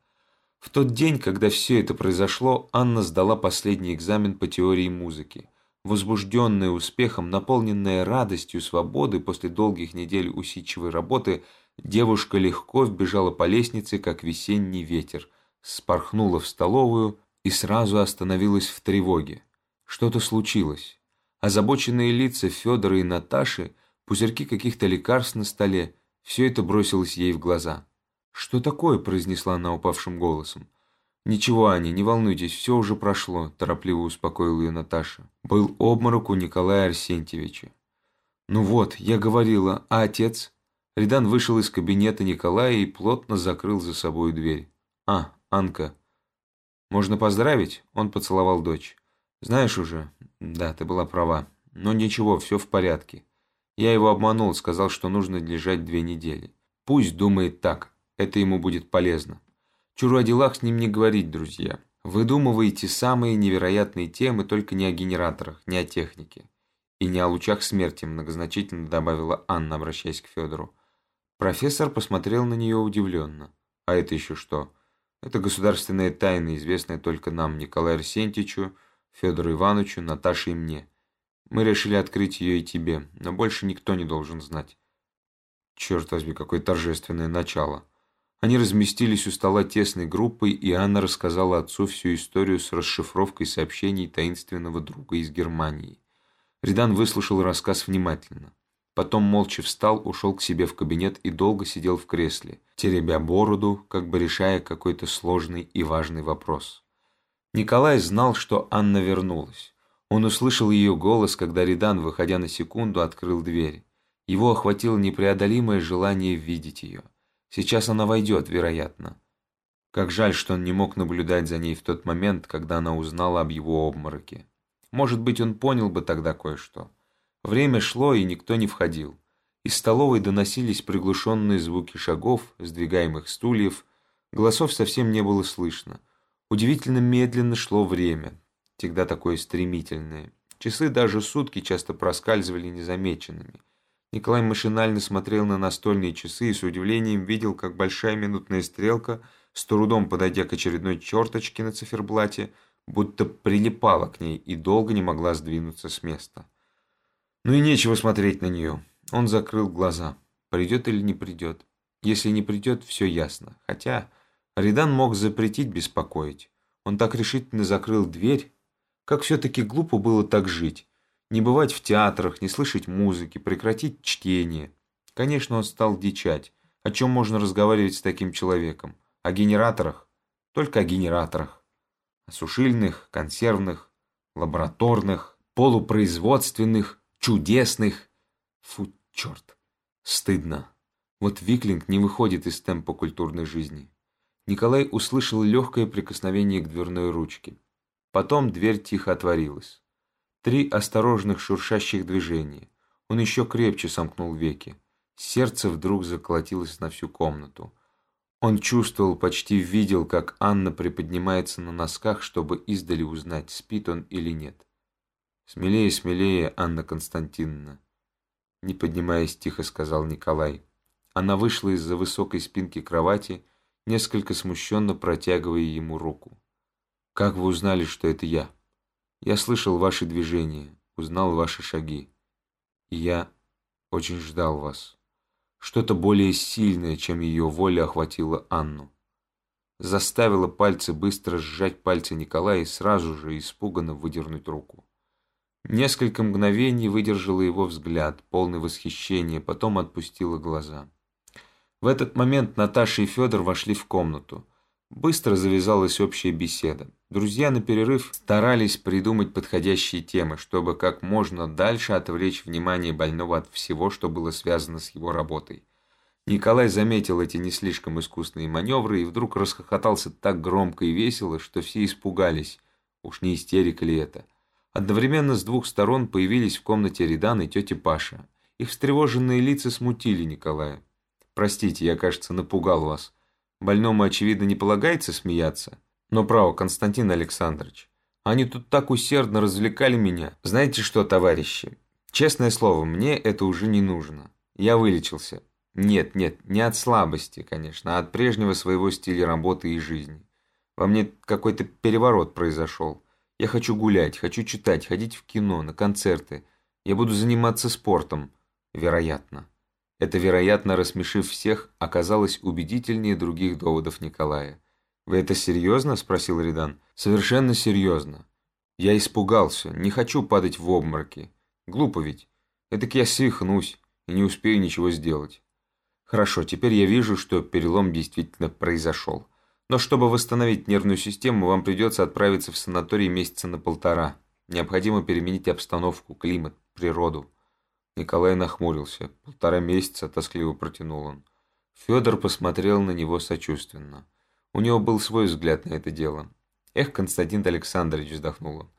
В тот день, когда все это произошло, Анна сдала последний экзамен по теории музыки. Возбужденная успехом, наполненная радостью свободы после долгих недель усидчивой работы, девушка легко вбежала по лестнице, как весенний ветер, спорхнула в столовую и сразу остановилась в тревоге. Что-то случилось. Озабоченные лица Федора и Наташи, пузырьки каких-то лекарств на столе, все это бросилось ей в глаза. «Что такое?» – произнесла она упавшим голосом. «Ничего, Аня, не волнуйтесь, все уже прошло», – торопливо успокоил ее Наташа. Был обморок у Николая Арсентьевича. «Ну вот, я говорила, а отец?» Редан вышел из кабинета Николая и плотно закрыл за собой дверь. «А, Анка, можно поздравить?» Он поцеловал дочь. «Знаешь уже, да, ты была права. Но ничего, все в порядке. Я его обманул, сказал, что нужно лежать две недели. Пусть думает так, это ему будет полезно. Чуру о делах с ним не говорить, друзья. Выдумываете самые невероятные темы, только не о генераторах, не о технике. И не о лучах смерти, многозначительно добавила Анна, обращаясь к Федору. Профессор посмотрел на нее удивленно. А это еще что? Это государственная тайна, известная только нам, Николаю Арсентьевичу, Федору Ивановичу, Наташе и мне. Мы решили открыть ее и тебе, но больше никто не должен знать. Черт возьми, какое торжественное начало. Они разместились у стола тесной группой, и Анна рассказала отцу всю историю с расшифровкой сообщений таинственного друга из Германии. Ридан выслушал рассказ внимательно. Потом молча встал, ушел к себе в кабинет и долго сидел в кресле, теребя бороду, как бы решая какой-то сложный и важный вопрос. Николай знал, что Анна вернулась. Он услышал ее голос, когда Ридан, выходя на секунду, открыл дверь. Его охватило непреодолимое желание видеть ее. Сейчас она войдет, вероятно. Как жаль, что он не мог наблюдать за ней в тот момент, когда она узнала об его обмороке. Может быть, он понял бы тогда кое-что. Время шло, и никто не входил. Из столовой доносились приглушенные звуки шагов, сдвигаемых стульев. Голосов совсем не было слышно. Удивительно медленно шло время, всегда такое стремительное. Часы даже сутки часто проскальзывали незамеченными. Николай машинально смотрел на настольные часы и с удивлением видел, как большая минутная стрелка, с трудом подойдя к очередной черточке на циферблате, будто прилипала к ней и долго не могла сдвинуться с места. Ну и нечего смотреть на нее. Он закрыл глаза. Придет или не придет. Если не придет, все ясно. Хотя Ридан мог запретить беспокоить. Он так решительно закрыл дверь. Как все-таки глупо было так жить. Не бывать в театрах, не слышать музыки, прекратить чтение. Конечно, он стал дичать. О чем можно разговаривать с таким человеком? О генераторах? Только о генераторах. О сушильных, консервных, лабораторных, полупроизводственных, чудесных. Фу, черт. Стыдно. Вот Виклинг не выходит из темпа культурной жизни. Николай услышал легкое прикосновение к дверной ручке. Потом дверь тихо отворилась. Три осторожных шуршащих движения. Он еще крепче сомкнул веки. Сердце вдруг заколотилось на всю комнату. Он чувствовал, почти видел, как Анна приподнимается на носках, чтобы издали узнать, спит он или нет. «Смелее, смелее, Анна Константиновна!» Не поднимаясь, тихо сказал Николай. Она вышла из-за высокой спинки кровати несколько смущенно протягивая ему руку. «Как вы узнали, что это я? Я слышал ваши движения, узнал ваши шаги. И я очень ждал вас. Что-то более сильное, чем ее воля охватило Анну. Заставила пальцы быстро сжать пальцы Николая и сразу же испуганно выдернуть руку. Несколько мгновений выдержала его взгляд, полный восхищения, потом отпустила глаза. В этот момент Наташа и Федор вошли в комнату. Быстро завязалась общая беседа. Друзья на перерыв старались придумать подходящие темы, чтобы как можно дальше отвлечь внимание больного от всего, что было связано с его работой. Николай заметил эти не слишком искусные маневры и вдруг расхохотался так громко и весело, что все испугались. Уж не истерика ли это? Одновременно с двух сторон появились в комнате Редан и тетя Паша. Их встревоженные лица смутили Николая. Простите, я, кажется, напугал вас. Больному, очевидно, не полагается смеяться. Но право, Константин Александрович, они тут так усердно развлекали меня. Знаете что, товарищи? Честное слово, мне это уже не нужно. Я вылечился. Нет, нет, не от слабости, конечно, а от прежнего своего стиля работы и жизни. Во мне какой-то переворот произошел. Я хочу гулять, хочу читать, ходить в кино, на концерты. Я буду заниматься спортом. Вероятно. Это, вероятно, рассмешив всех, оказалось убедительнее других доводов Николая. «Вы это серьезно?» – спросил Ридан. «Совершенно серьезно. Я испугался, не хочу падать в обмороки. Глупо ведь. Этак я свихнусь и не успею ничего сделать. Хорошо, теперь я вижу, что перелом действительно произошел. Но чтобы восстановить нервную систему, вам придется отправиться в санаторий месяца на полтора. Необходимо переменить обстановку, климат, природу. Николай нахмурился. Полтора месяца, тоскливо протянул он. Федор посмотрел на него сочувственно. У него был свой взгляд на это дело. «Эх, Константин Александрович», вздохнул он.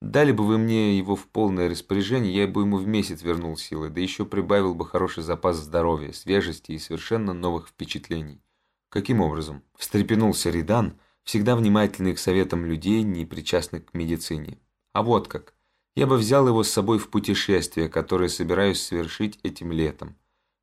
«Дали бы вы мне его в полное распоряжение, я бы ему в месяц вернул силы, да еще прибавил бы хороший запас здоровья, свежести и совершенно новых впечатлений». «Каким образом?» – встрепенулся Ридан, всегда внимательный к советам людей, не причастных к медицине. «А вот как. Я бы взял его с собой в путешествие, которое собираюсь совершить этим летом.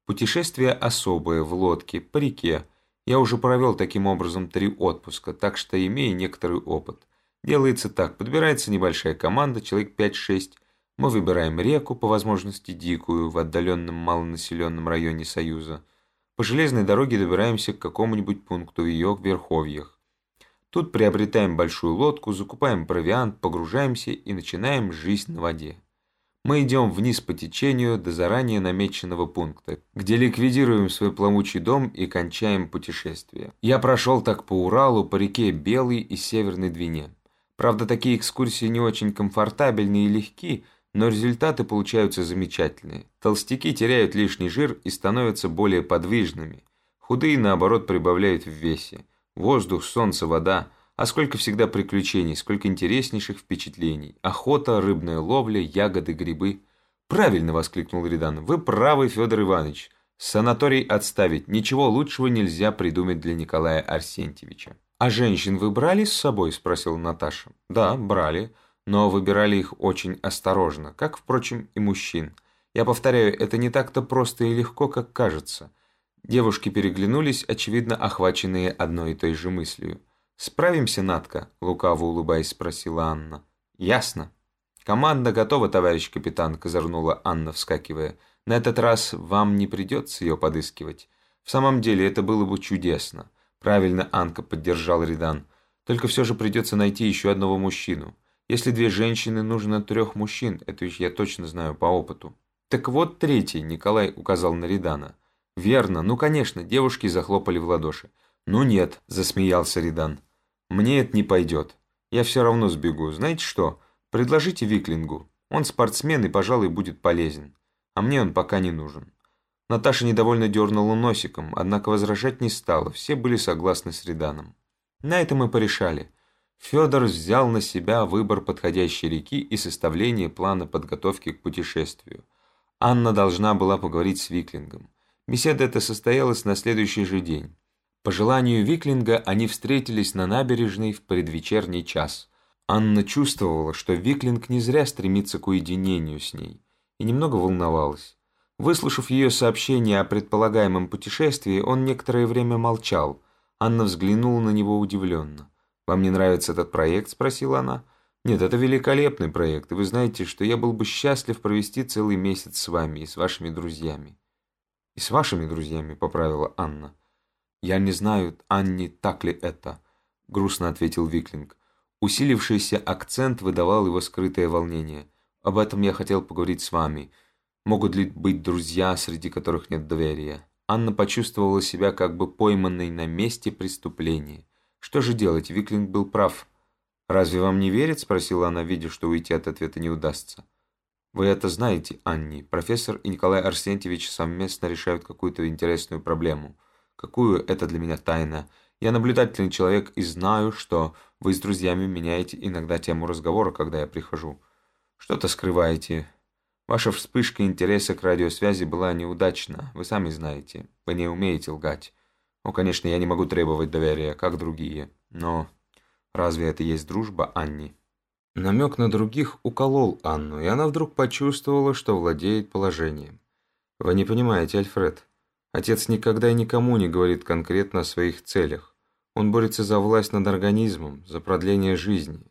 Путешествие особое, в лодке, по реке. Я уже провел таким образом три отпуска, так что имею некоторый опыт. Делается так, подбирается небольшая команда, человек 5-6. Мы выбираем реку, по возможности дикую, в отдаленном малонаселенном районе Союза. По железной дороге добираемся к какому-нибудь пункту в ее верховьях. Тут приобретаем большую лодку, закупаем провиант, погружаемся и начинаем жизнь на воде. Мы идем вниз по течению до заранее намеченного пункта, где ликвидируем свой плавучий дом и кончаем путешествие. Я прошел так по Уралу, по реке Белой и Северной Двине. Правда, такие экскурсии не очень комфортабельные и легки, но результаты получаются замечательные. Толстяки теряют лишний жир и становятся более подвижными. Худые, наоборот, прибавляют в весе. Воздух, солнце, вода. А сколько всегда приключений, сколько интереснейших впечатлений. Охота, рыбная ловля, ягоды, грибы. «Правильно!» – воскликнул Ридан. «Вы правы, Федор Иванович. Санаторий отставить. Ничего лучшего нельзя придумать для Николая Арсентьевича». «А женщин вы брали с собой?» – спросила Наташа. «Да, брали, но выбирали их очень осторожно, как, впрочем, и мужчин. Я повторяю, это не так-то просто и легко, как кажется». Девушки переглянулись, очевидно, охваченные одной и той же мыслью. «Справимся, Натка?» — лукаво улыбаясь, спросила Анна. «Ясно». «Команда готова, товарищ капитан», — козырнула Анна, вскакивая. «На этот раз вам не придется ее подыскивать. В самом деле, это было бы чудесно». «Правильно, Анка», — поддержал Ридан. «Только все же придется найти еще одного мужчину. Если две женщины, нужно трех мужчин. Это уж я точно знаю по опыту». «Так вот третий», — Николай указал на Ридана. «Верно, ну конечно», – девушки захлопали в ладоши. «Ну нет», – засмеялся Ридан. «Мне это не пойдет. Я все равно сбегу. Знаете что? Предложите Виклингу. Он спортсмен и, пожалуй, будет полезен. А мне он пока не нужен». Наташа недовольно дернула носиком, однако возражать не стала. Все были согласны с Риданом. На это мы порешали. Федор взял на себя выбор подходящей реки и составление плана подготовки к путешествию. Анна должна была поговорить с Виклингом. Беседа эта состоялась на следующий же день. По желанию Виклинга они встретились на набережной в предвечерний час. Анна чувствовала, что Виклинг не зря стремится к уединению с ней, и немного волновалась. Выслушав ее сообщение о предполагаемом путешествии, он некоторое время молчал. Анна взглянула на него удивленно. «Вам не нравится этот проект?» – спросила она. «Нет, это великолепный проект, и вы знаете, что я был бы счастлив провести целый месяц с вами и с вашими друзьями». «И с вашими друзьями», — поправила Анна. «Я не знаю, Анни, так ли это», — грустно ответил Виклинг. Усилившийся акцент выдавал его скрытое волнение. «Об этом я хотел поговорить с вами. Могут ли быть друзья, среди которых нет доверия?» Анна почувствовала себя как бы пойманной на месте преступления. Что же делать? Виклинг был прав. «Разве вам не верят?» – спросила она, видя, что уйти от ответа не удастся. Вы это знаете, Анни. Профессор и Николай Арсентьевич совместно решают какую-то интересную проблему. Какую, это для меня тайна. Я наблюдательный человек и знаю, что вы с друзьями меняете иногда тему разговора, когда я прихожу. Что-то скрываете. Ваша вспышка интереса к радиосвязи была неудачна, вы сами знаете. Вы не умеете лгать. Ну, конечно, я не могу требовать доверия, как другие. Но разве это есть дружба, Анни?» Намек на других уколол Анну, и она вдруг почувствовала, что владеет положением. «Вы не понимаете, Альфред. Отец никогда и никому не говорит конкретно о своих целях. Он борется за власть над организмом, за продление жизни.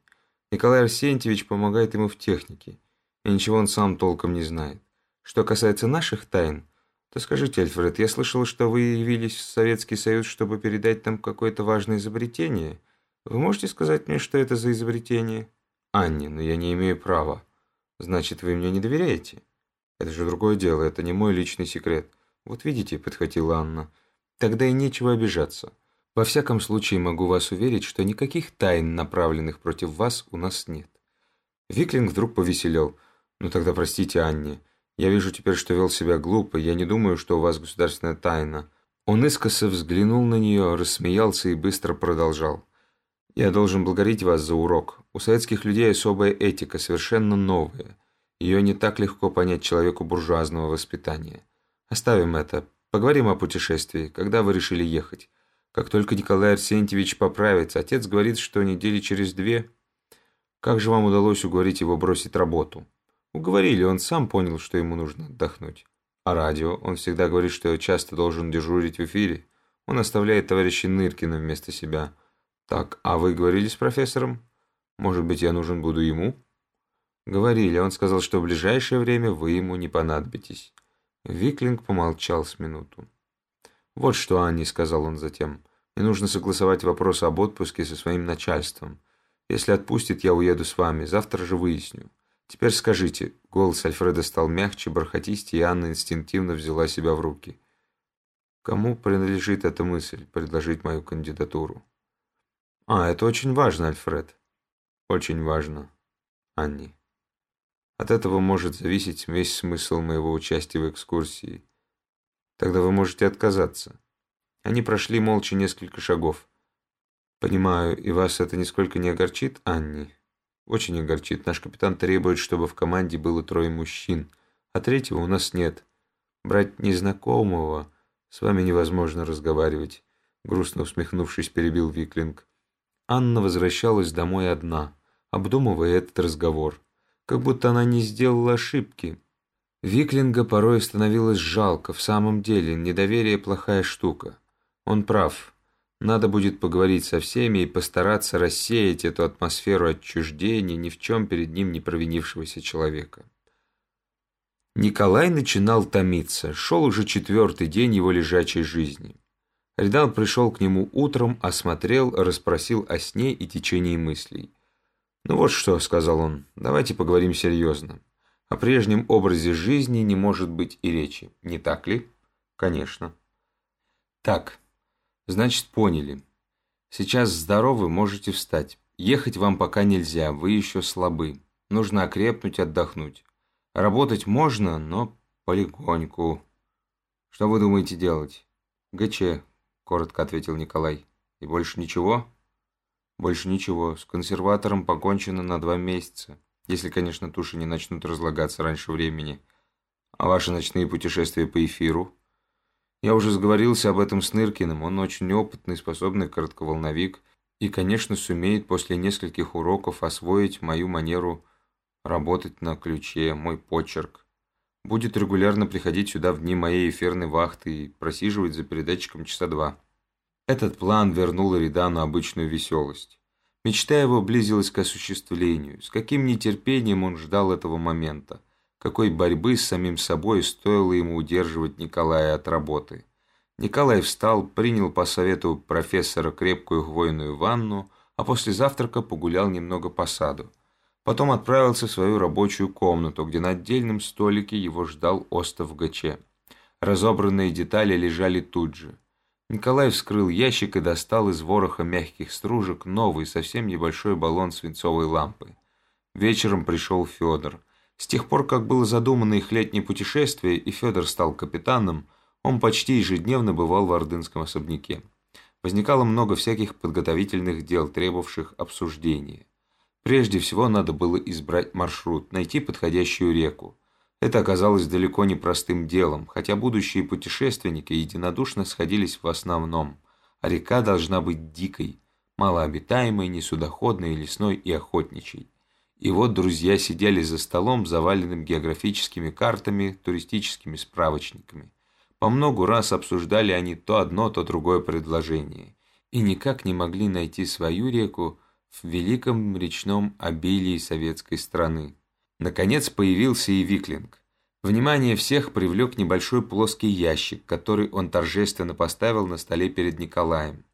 Николай Арсентьевич помогает ему в технике, и ничего он сам толком не знает. Что касается наших тайн, то скажите, Альфред, я слышал, что вы явились в Советский Союз, чтобы передать там какое-то важное изобретение. Вы можете сказать мне, что это за изобретение? Анне, но я не имею права. Значит, вы мне не доверяете? Это же другое дело, это не мой личный секрет. Вот видите, подхватила Анна. Тогда и нечего обижаться. Во всяком случае, могу вас уверить, что никаких тайн, направленных против вас, у нас нет. Виклинг вдруг повеселел. Ну тогда простите, Анне. Я вижу теперь, что вел себя глупо. Я не думаю, что у вас государственная тайна. Он искоса взглянул на нее, рассмеялся и быстро продолжал. Я должен благодарить вас за урок. У советских людей особая этика, совершенно новая. Ее не так легко понять человеку буржуазного воспитания. Оставим это. Поговорим о путешествии. Когда вы решили ехать? Как только Николай Арсентьевич поправится, отец говорит, что недели через две. Как же вам удалось уговорить его бросить работу? Уговорили, он сам понял, что ему нужно отдохнуть. А радио? Он всегда говорит, что часто должен дежурить в эфире. Он оставляет товарища Ныркина вместо себя. Так, а вы говорили с профессором? Может быть, я нужен буду ему? Говорили, он сказал, что в ближайшее время вы ему не понадобитесь. Виклинг помолчал с минуту. «Вот что, Анни», — сказал он затем, — «мне нужно согласовать вопрос об отпуске со своим начальством. Если отпустит, я уеду с вами. Завтра же выясню. Теперь скажите». Голос Альфреда стал мягче, бархатистее, и Анна инстинктивно взяла себя в руки. «Кому принадлежит эта мысль предложить мою кандидатуру?» «А, это очень важно, Альфред». «Очень важно, Анни». От этого может зависеть весь смысл моего участия в экскурсии. Тогда вы можете отказаться. Они прошли молча несколько шагов. Понимаю, и вас это нисколько не огорчит, Анни? Очень огорчит. Наш капитан требует, чтобы в команде было трое мужчин, а третьего у нас нет. Брать незнакомого с вами невозможно разговаривать. Грустно усмехнувшись, перебил Виклинг. Анна возвращалась домой одна, обдумывая этот разговор. Как будто она не сделала ошибки, Виклинга порой становилось жалко, в самом деле, недоверие – плохая штука. Он прав. Надо будет поговорить со всеми и постараться рассеять эту атмосферу отчуждения ни в чем перед ним не провинившегося человека. Николай начинал томиться, шел уже четвертый день его лежачей жизни. Ридан пришел к нему утром, осмотрел, расспросил о сне и течении мыслей. «Ну вот что», — сказал он, — «давайте поговорим серьезно. О прежнем образе жизни не может быть и речи, не так ли? Конечно. Так, значит, поняли. Сейчас здоровы, можете встать. Ехать вам пока нельзя, вы еще слабы. Нужно окрепнуть, отдохнуть. Работать можно, но полегоньку. Что вы думаете делать? ГЧ, коротко ответил Николай. И больше ничего? Больше ничего. С консерватором покончено на два месяца если, конечно, туши не начнут разлагаться раньше времени. А ваши ночные путешествия по эфиру? Я уже сговорился об этом с Ныркиным, он очень опытный, способный коротковолновик и, конечно, сумеет после нескольких уроков освоить мою манеру работать на ключе, мой почерк. Будет регулярно приходить сюда в дни моей эфирной вахты и просиживать за передатчиком часа два. Этот план вернул Эридану обычную веселость. Мечта его близилась к осуществлению. С каким нетерпением он ждал этого момента. Какой борьбы с самим собой стоило ему удерживать Николая от работы. Николай встал, принял по совету профессора крепкую хвойную ванну, а после завтрака погулял немного по саду. Потом отправился в свою рабочую комнату, где на отдельном столике его ждал остов ГЧ. Разобранные детали лежали тут же. Николай вскрыл ящик и достал из вороха мягких стружек новый, совсем небольшой баллон свинцовой лампы. Вечером пришел Федор. С тех пор, как было задумано их летнее путешествие, и Федор стал капитаном, он почти ежедневно бывал в Ордынском особняке. Возникало много всяких подготовительных дел, требовавших обсуждения. Прежде всего надо было избрать маршрут, найти подходящую реку. Это оказалось далеко не простым делом, хотя будущие путешественники единодушно сходились в основном. А река должна быть дикой, малообитаемой, несудоходной, лесной и охотничьей. И вот друзья сидели за столом, заваленным географическими картами, туристическими справочниками. По многу раз обсуждали они то одно, то другое предложение. и никак не могли найти свою реку в великом речном обилии советской страны. Наконец появился и Виклинг. Внимание всех привлек небольшой плоский ящик, который он торжественно поставил на столе перед Николаем.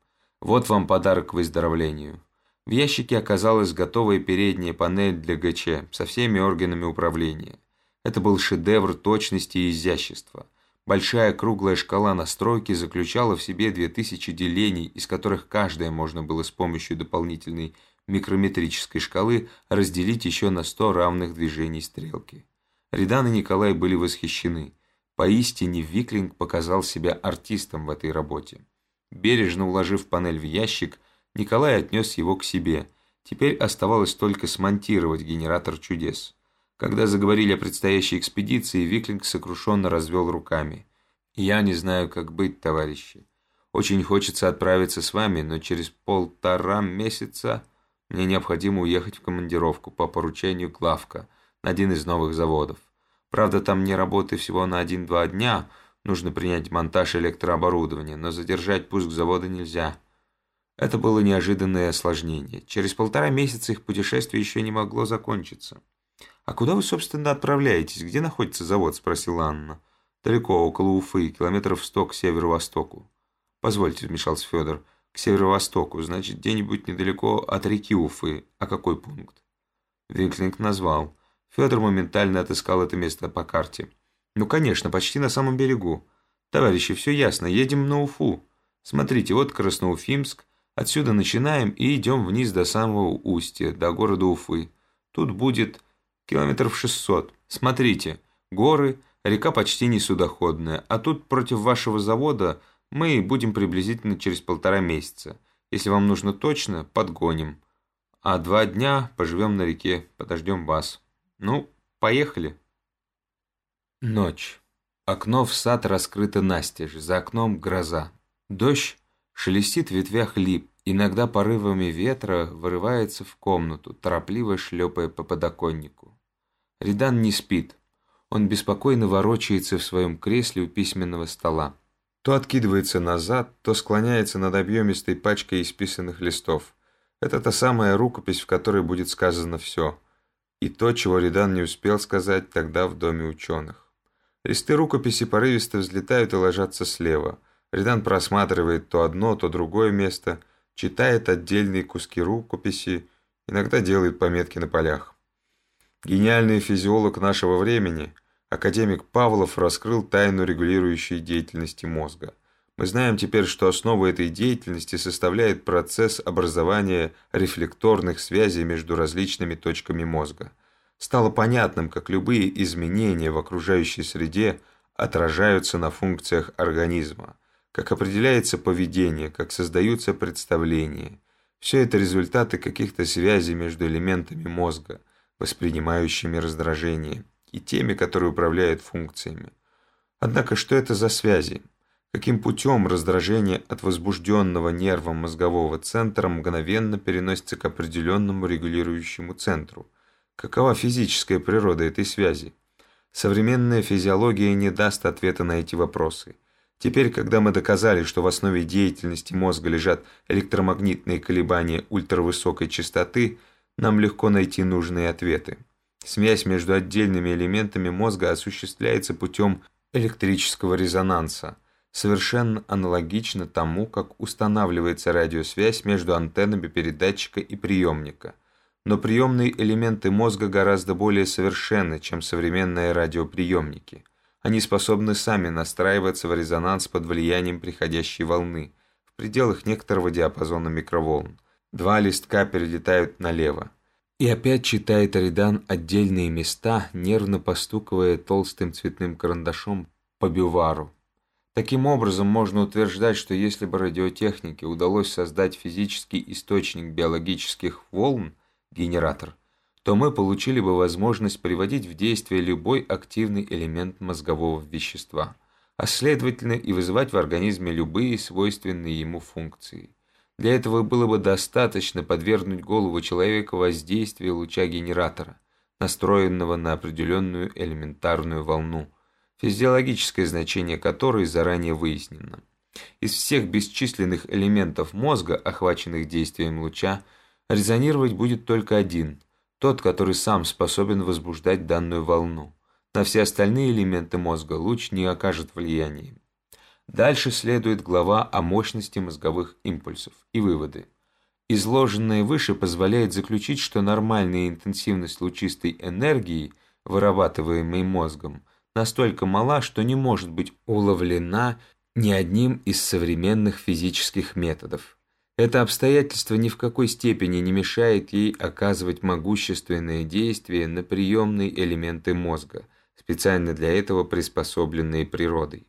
Вот вам подарок к выздоровлению. В ящике оказалась готовая передняя панель для ГЧ со всеми органами управления. Это был шедевр точности и изящества. Большая круглая шкала настройки заключала в себе 2000 делений, из которых каждое можно было с помощью дополнительной микрометрической шкалы разделить еще на 100 равных движений стрелки. Редан и Николай были восхищены. Поистине Виклинг показал себя артистом в этой работе. Бережно уложив панель в ящик, Николай отнес его к себе. Теперь оставалось только смонтировать генератор чудес. Когда заговорили о предстоящей экспедиции, Виклинг сокрушенно развел руками. «Я не знаю, как быть, товарищи. Очень хочется отправиться с вами, но через полтора месяца мне необходимо уехать в командировку по поручению главка на один из новых заводов. Правда, там не работы всего на один-два дня, нужно принять монтаж электрооборудования, но задержать пуск завода нельзя». Это было неожиданное осложнение. Через полтора месяца их путешествие еще не могло закончиться. «А куда вы, собственно, отправляетесь? Где находится завод?» – спросила Анна. «Далеко, около Уфы, километров сто к северо-востоку». «Позвольте», – вмешался Федор. «К северо-востоку, значит, где-нибудь недалеко от реки Уфы. А какой пункт?» Виклинг назвал. Федор моментально отыскал это место по карте. «Ну, конечно, почти на самом берегу. Товарищи, все ясно, едем на Уфу. Смотрите, вот Красноуфимск. Отсюда начинаем и идем вниз до самого устья, до города Уфы. Тут будет километров 600. Смотрите, горы, река почти не судоходная, а тут против вашего завода мы будем приблизительно через полтора месяца. Если вам нужно точно, подгоним. А два дня поживем на реке, подождем вас. Ну, поехали. Ночь. Окно в сад раскрыто настежь, за окном гроза. Дождь шелестит в ветвях лип, иногда порывами ветра вырывается в комнату, торопливо шлепая по подоконнику. Ридан не спит. Он беспокойно ворочается в своем кресле у письменного стола. То откидывается назад, то склоняется над объемистой пачкой исписанных листов. Это та самая рукопись, в которой будет сказано все. И то, чего Ридан не успел сказать тогда в Доме ученых. Листы рукописи порывисто взлетают и ложатся слева. Ридан просматривает то одно, то другое место, читает отдельные куски рукописи, иногда делает пометки на полях. Гениальный физиолог нашего времени, академик Павлов, раскрыл тайну регулирующей деятельности мозга. Мы знаем теперь, что основу этой деятельности составляет процесс образования рефлекторных связей между различными точками мозга. Стало понятным, как любые изменения в окружающей среде отражаются на функциях организма, как определяется поведение, как создаются представления. Все это результаты каких-то связей между элементами мозга – воспринимающими раздражение, и теми, которые управляют функциями. Однако что это за связи? Каким путем раздражение от возбужденного нерва мозгового центра мгновенно переносится к определенному регулирующему центру? Какова физическая природа этой связи? Современная физиология не даст ответа на эти вопросы. Теперь, когда мы доказали, что в основе деятельности мозга лежат электромагнитные колебания ультравысокой частоты, нам легко найти нужные ответы. Связь между отдельными элементами мозга осуществляется путем электрического резонанса, совершенно аналогично тому, как устанавливается радиосвязь между антеннами передатчика и приемника. Но приемные элементы мозга гораздо более совершенны, чем современные радиоприемники. Они способны сами настраиваться в резонанс под влиянием приходящей волны в пределах некоторого диапазона микроволн. Два листка перелетают налево. И опять читает Аридан отдельные места, нервно постукивая толстым цветным карандашом по бювару. Таким образом, можно утверждать, что если бы радиотехнике удалось создать физический источник биологических волн, генератор, то мы получили бы возможность приводить в действие любой активный элемент мозгового вещества, а следовательно и вызывать в организме любые свойственные ему функции. Для этого было бы достаточно подвергнуть голову человека воздействию луча генератора, настроенного на определенную элементарную волну, физиологическое значение которой заранее выяснено. Из всех бесчисленных элементов мозга, охваченных действием луча, резонировать будет только один, тот, который сам способен возбуждать данную волну. На все остальные элементы мозга луч не окажет влияния. Дальше следует глава о мощности мозговых импульсов и выводы. Изложенное выше позволяет заключить, что нормальная интенсивность лучистой энергии, вырабатываемой мозгом, настолько мала, что не может быть уловлена ни одним из современных физических методов. Это обстоятельство ни в какой степени не мешает ей оказывать могущественное действие на приемные элементы мозга, специально для этого приспособленные природой.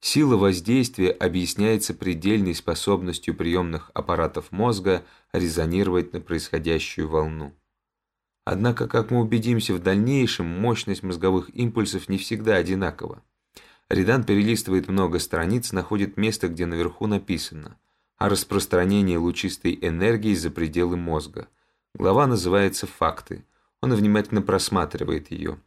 Сила воздействия объясняется предельной способностью приемных аппаратов мозга резонировать на происходящую волну. Однако, как мы убедимся в дальнейшем, мощность мозговых импульсов не всегда одинакова. Редан перелистывает много страниц, находит место, где наверху написано о распространении лучистой энергии за пределы мозга. Глава называется «Факты». Он внимательно просматривает ее.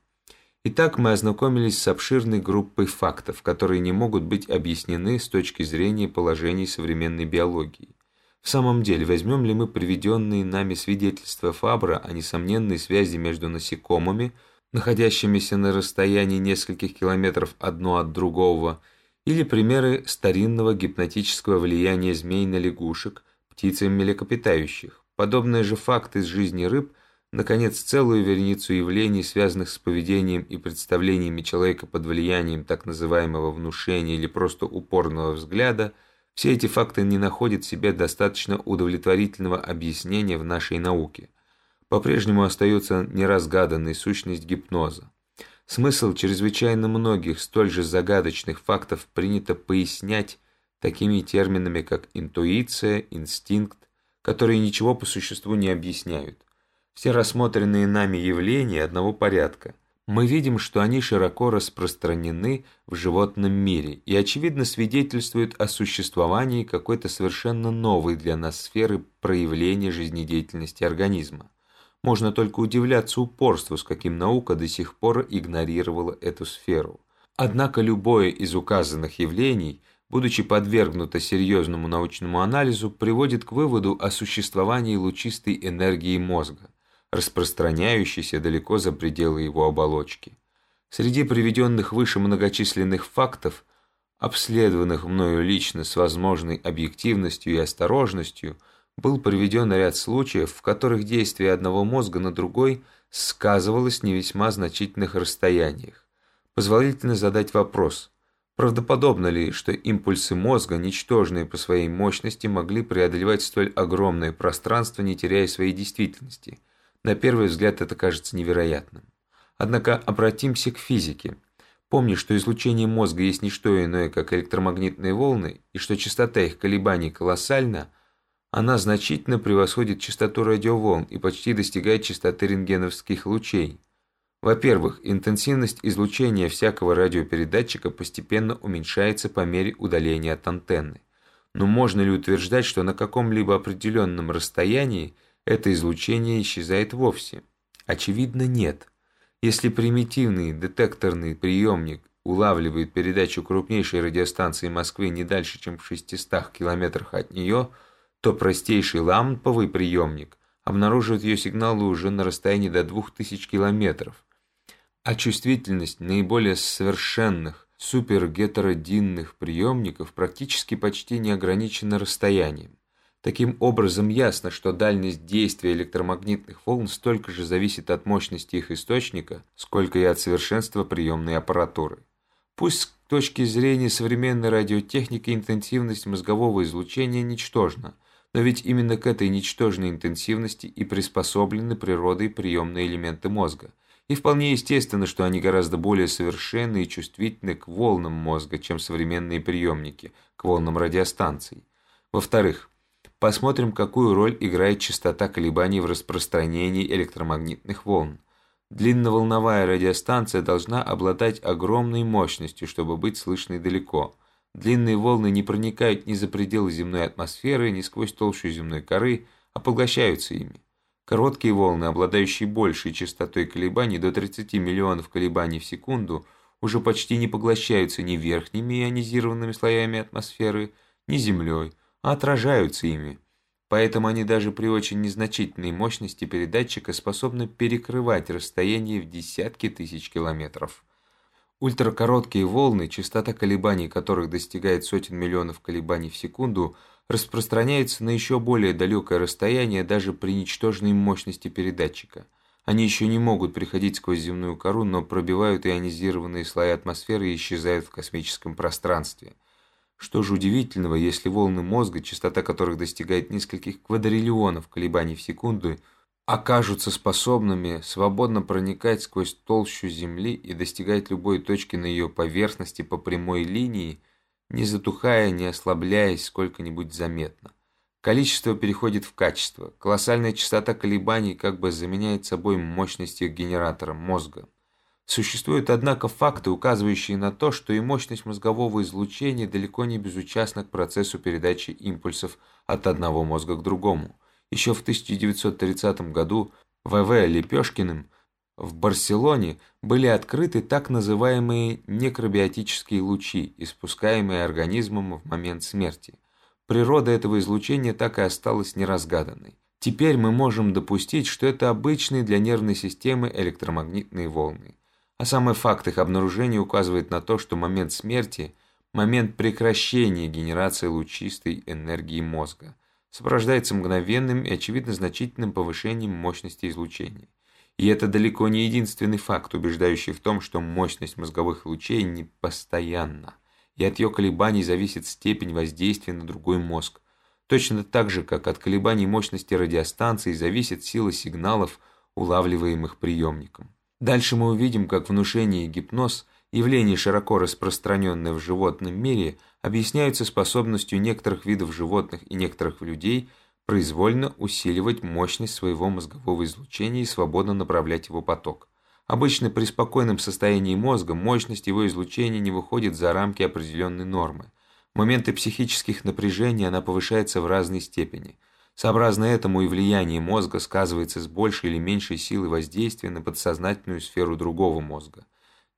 Итак, мы ознакомились с обширной группой фактов, которые не могут быть объяснены с точки зрения положений современной биологии. В самом деле, возьмем ли мы приведенные нами свидетельства Фабра о несомненной связи между насекомыми – находящимися на расстоянии нескольких километров одно от другого, или примеры старинного гипнотического влияния змей на лягушек, птиц и млекопитающих. Подобные же факты из жизни рыб, наконец, целую вереницу явлений, связанных с поведением и представлениями человека под влиянием так называемого внушения или просто упорного взгляда, все эти факты не находят себе достаточно удовлетворительного объяснения в нашей науке по-прежнему остается неразгаданной сущность гипноза. Смысл чрезвычайно многих столь же загадочных фактов принято пояснять такими терминами, как интуиция, инстинкт, которые ничего по существу не объясняют. Все рассмотренные нами явления одного порядка. Мы видим, что они широко распространены в животном мире и, очевидно, свидетельствуют о существовании какой-то совершенно новой для нас сферы проявления жизнедеятельности организма. Можно только удивляться упорству, с каким наука до сих пор игнорировала эту сферу. Однако любое из указанных явлений, будучи подвергнуто серьезному научному анализу, приводит к выводу о существовании лучистой энергии мозга, распространяющейся далеко за пределы его оболочки. Среди приведенных выше многочисленных фактов, обследованных мною лично с возможной объективностью и осторожностью – был приведен ряд случаев, в которых действие одного мозга на другой сказывалось не весьма значительных расстояниях. Позволительно задать вопрос, правдоподобно ли, что импульсы мозга, ничтожные по своей мощности, могли преодолевать столь огромное пространство, не теряя своей действительности? На первый взгляд это кажется невероятным. Однако обратимся к физике. Помни, что излучение мозга есть не что иное, как электромагнитные волны, и что частота их колебаний колоссальна – она значительно превосходит частоту радиоволн и почти достигает частоты рентгеновских лучей. Во-первых, интенсивность излучения всякого радиопередатчика постепенно уменьшается по мере удаления от антенны. Но можно ли утверждать, что на каком-либо определенном расстоянии это излучение исчезает вовсе? Очевидно, нет. Если примитивный детекторный приемник улавливает передачу крупнейшей радиостанции Москвы не дальше, чем в 600 километрах от нее – то простейший ламповый приемник обнаруживает ее сигналы уже на расстоянии до 2000 километров, а чувствительность наиболее совершенных супергетеродинных приемников практически почти не ограничена расстоянием. Таким образом, ясно, что дальность действия электромагнитных волн столько же зависит от мощности их источника, сколько и от совершенства приемной аппаратуры. Пусть с точки зрения современной радиотехники интенсивность мозгового излучения ничтожна, но ведь именно к этой ничтожной интенсивности и приспособлены природой приемные элементы мозга. И вполне естественно, что они гораздо более совершенны и чувствительны к волнам мозга, чем современные приемники, к волнам радиостанций. Во-вторых, посмотрим, какую роль играет частота колебаний в распространении электромагнитных волн. Длинноволновая радиостанция должна обладать огромной мощностью, чтобы быть слышной далеко – Длинные волны не проникают ни за пределы земной атмосферы, ни сквозь толщу земной коры, а поглощаются ими. Короткие волны, обладающие большей частотой колебаний до 30 миллионов колебаний в секунду, уже почти не поглощаются ни верхними ионизированными слоями атмосферы, ни Землей, отражаются ими. Поэтому они даже при очень незначительной мощности передатчика способны перекрывать расстояние в десятки тысяч километров. Ультракороткие волны, частота колебаний которых достигает сотен миллионов колебаний в секунду, распространяются на еще более далекое расстояние даже при ничтожной мощности передатчика. Они еще не могут приходить сквозь земную кору, но пробивают ионизированные слои атмосферы и исчезают в космическом пространстве. Что же удивительного, если волны мозга, частота которых достигает нескольких квадриллионов колебаний в секунду, окажутся способными свободно проникать сквозь толщу Земли и достигать любой точки на ее поверхности по прямой линии, не затухая, не ослабляясь сколько-нибудь заметно. Количество переходит в качество. Колоссальная частота колебаний как бы заменяет собой мощность их генератора мозга. Существуют, однако, факты, указывающие на то, что и мощность мозгового излучения далеко не безучастна к процессу передачи импульсов от одного мозга к другому. Еще в 1930 году В.В. Лепешкиным в Барселоне были открыты так называемые некробиотические лучи, испускаемые организмом в момент смерти. Природа этого излучения так и осталась неразгаданной. Теперь мы можем допустить, что это обычные для нервной системы электромагнитные волны. А самый факт их обнаружения указывает на то, что момент смерти – момент прекращения генерации лучистой энергии мозга, сопровождается мгновенным и, очевидно, значительным повышением мощности излучения. И это далеко не единственный факт, убеждающий в том, что мощность мозговых лучей не постоянна, и от ее колебаний зависит степень воздействия на другой мозг. Точно так же, как от колебаний мощности радиостанции зависит сила сигналов, улавливаемых приемником. Дальше мы увидим, как внушение и гипноз, явление широко распространенное в животном мире, объясняются способностью некоторых видов животных и некоторых людей – произвольно усиливать мощность своего мозгового излучения и свободно направлять его поток. Обычно при спокойном состоянии мозга мощность его излучения не выходит за рамки определенной нормы. В моменты психических напряжений она повышается в разной степени. Сообразно этому и влияние мозга сказывается с большей или меньшей силой воздействия на подсознательную сферу другого мозга.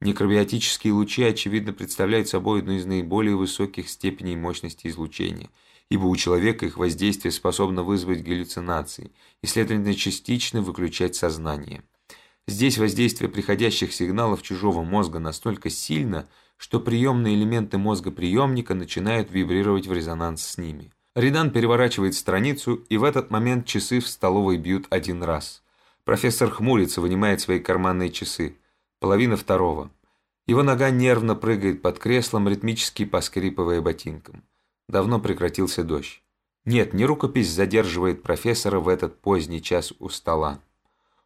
Некробиотические лучи, очевидно, представляют собой одну из наиболее высоких степеней мощности излучения – ибо у человека их воздействие способно вызвать галлюцинации и, следовательно, частично выключать сознание. Здесь воздействие приходящих сигналов чужого мозга настолько сильно, что приемные элементы мозга приемника начинают вибрировать в резонанс с ними. Ридан переворачивает страницу, и в этот момент часы в столовой бьют один раз. Профессор хмурится, вынимает свои карманные часы. Половина второго. Его нога нервно прыгает под креслом, ритмически поскрипывая ботинком. Давно прекратился дождь. Нет, не рукопись задерживает профессора в этот поздний час у стола.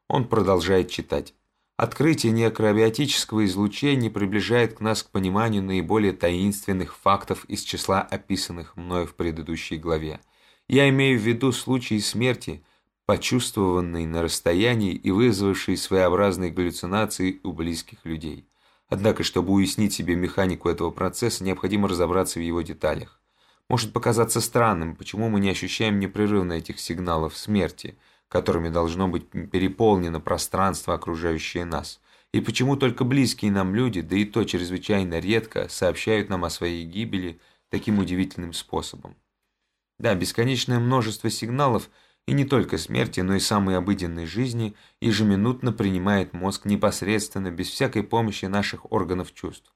Он продолжает читать. Открытие неакробиотического излучения приближает к нас к пониманию наиболее таинственных фактов из числа описанных мною в предыдущей главе. Я имею в виду случаи смерти, почувствованные на расстоянии и вызвавшие своеобразные галлюцинации у близких людей. Однако, чтобы уяснить себе механику этого процесса, необходимо разобраться в его деталях. Может показаться странным, почему мы не ощущаем непрерывно этих сигналов смерти, которыми должно быть переполнено пространство, окружающее нас, и почему только близкие нам люди, да и то чрезвычайно редко, сообщают нам о своей гибели таким удивительным способом. Да, бесконечное множество сигналов, и не только смерти, но и самой обыденной жизни, ежеминутно принимает мозг непосредственно, без всякой помощи наших органов чувств.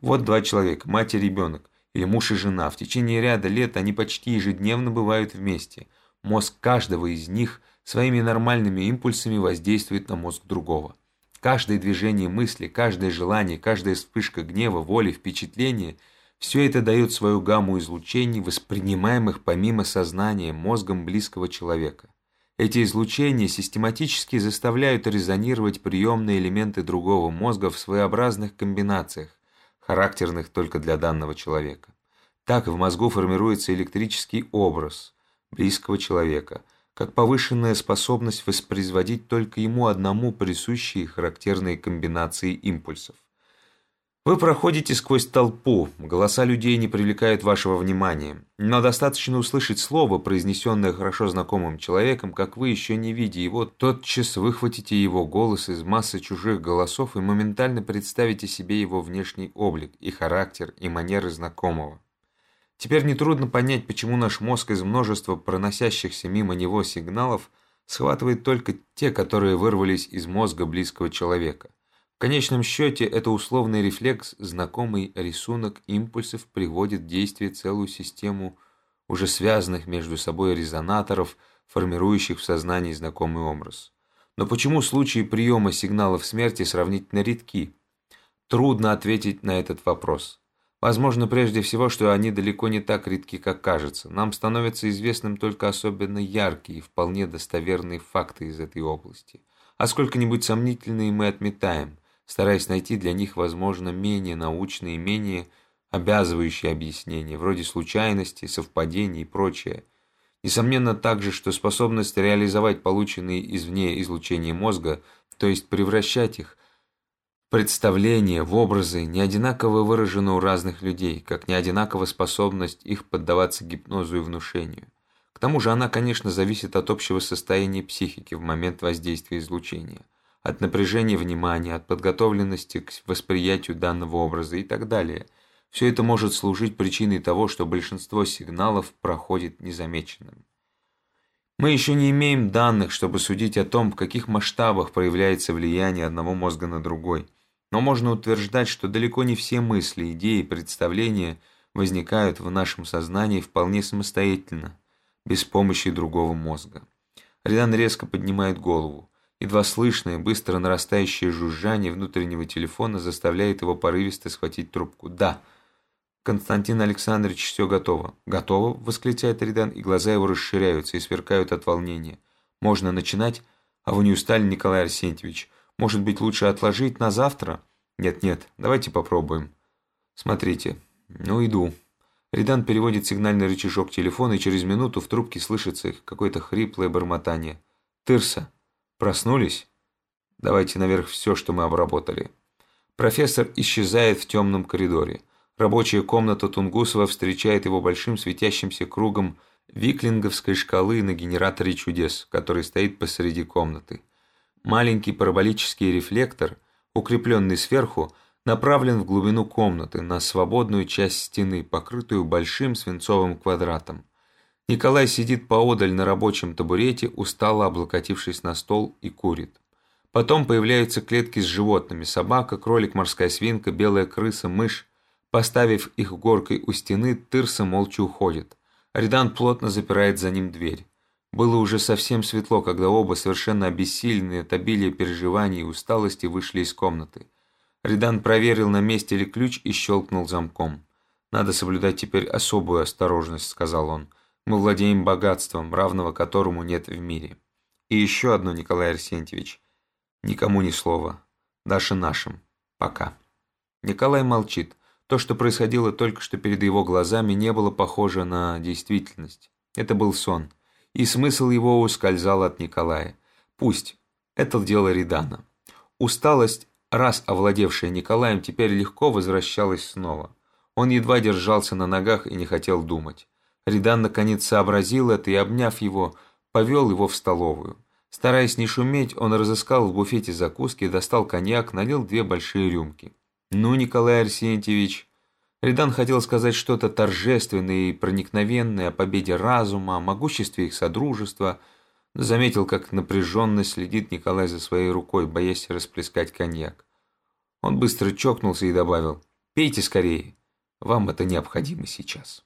Вот два человека, мать и ребенок, или муж и жена. В течение ряда лет они почти ежедневно бывают вместе. Мозг каждого из них своими нормальными импульсами воздействует на мозг другого. Каждое движение мысли, каждое желание, каждая вспышка гнева, воли, впечатления – все это дает свою гамму излучений, воспринимаемых помимо сознания мозгом близкого человека. Эти излучения систематически заставляют резонировать приемные элементы другого мозга в своеобразных комбинациях, характерных только для данного человека. Так в мозгу формируется электрический образ близкого человека, как повышенная способность воспроизводить только ему одному присущие характерные комбинации импульсов. Вы проходите сквозь толпу, голоса людей не привлекают вашего внимания, но достаточно услышать слово, произнесенное хорошо знакомым человеком, как вы, еще не видя его, тотчас выхватите его голос из массы чужих голосов и моментально представите себе его внешний облик, и характер, и манеры знакомого. Теперь нетрудно понять, почему наш мозг из множества проносящихся мимо него сигналов схватывает только те, которые вырвались из мозга близкого человека – конечном счете, это условный рефлекс, знакомый рисунок импульсов приводит в действие целую систему уже связанных между собой резонаторов, формирующих в сознании знакомый образ. Но почему случаи приема сигналов смерти сравнительно редки? Трудно ответить на этот вопрос. Возможно, прежде всего, что они далеко не так редки, как кажется. Нам становятся известным только особенно яркие и вполне достоверные факты из этой области. А сколько-нибудь сомнительные мы отметаем – стараясь найти для них, возможно, менее научные, менее обязывающие объяснения, вроде случайности, совпадений и прочее. Несомненно также, что способность реализовать полученные извне излучения мозга, то есть превращать их представления, в образы, не одинаково выражена у разных людей, как не одинакова способность их поддаваться гипнозу и внушению. К тому же она, конечно, зависит от общего состояния психики в момент воздействия излучения от напряжения внимания, от подготовленности к восприятию данного образа и так далее. Все это может служить причиной того, что большинство сигналов проходит незамеченным. Мы еще не имеем данных, чтобы судить о том, в каких масштабах проявляется влияние одного мозга на другой. Но можно утверждать, что далеко не все мысли, идеи, представления возникают в нашем сознании вполне самостоятельно, без помощи другого мозга. Ридан резко поднимает голову. Едва слышное, быстро нарастающее жужжание внутреннего телефона заставляет его порывисто схватить трубку. «Да». «Константин Александрович, все готово». «Готово?» – восклицает Ридан, и глаза его расширяются и сверкают от волнения. «Можно начинать? А вы не устали, Николай Арсентьевич? Может быть, лучше отложить на завтра?» «Нет-нет, давайте попробуем». «Смотрите. Ну, иду». Ридан переводит сигнальный рычажок телефона, и через минуту в трубке слышится какое-то хриплое бормотание. «Тырса». Проснулись? Давайте наверх все, что мы обработали. Профессор исчезает в темном коридоре. Рабочая комната Тунгусова встречает его большим светящимся кругом виклинговской шкалы на генераторе чудес, который стоит посреди комнаты. Маленький параболический рефлектор, укрепленный сверху, направлен в глубину комнаты, на свободную часть стены, покрытую большим свинцовым квадратом. Николай сидит поодаль на рабочем табурете, устало облокотившись на стол и курит. Потом появляются клетки с животными – собака, кролик, морская свинка, белая крыса, мышь. Поставив их горкой у стены, Тырса молча уходит. Ридан плотно запирает за ним дверь. Было уже совсем светло, когда оба, совершенно обессиленные от обилия переживаний и усталости, вышли из комнаты. Ридан проверил, на месте ли ключ и щелкнул замком. «Надо соблюдать теперь особую осторожность», – сказал он. Мы владеем богатством, равного которому нет в мире. И еще одно, Николай Арсентьевич. Никому ни слова. Даже нашим. Пока. Николай молчит. То, что происходило только что перед его глазами, не было похоже на действительность. Это был сон. И смысл его ускользал от Николая. Пусть. Это дело Редана. Усталость, раз овладевшая Николаем, теперь легко возвращалась снова. Он едва держался на ногах и не хотел думать. Ридан наконец сообразил это и, обняв его, повел его в столовую. Стараясь не шуметь, он разыскал в буфете закуски, достал коньяк, налил две большие рюмки. «Ну, Николай Арсентьевич...» Ридан хотел сказать что-то торжественное и проникновенное о победе разума, о могуществе их содружества, но заметил, как напряженно следит Николай за своей рукой, боясь расплескать коньяк. Он быстро чокнулся и добавил «Пейте скорее, вам это необходимо сейчас».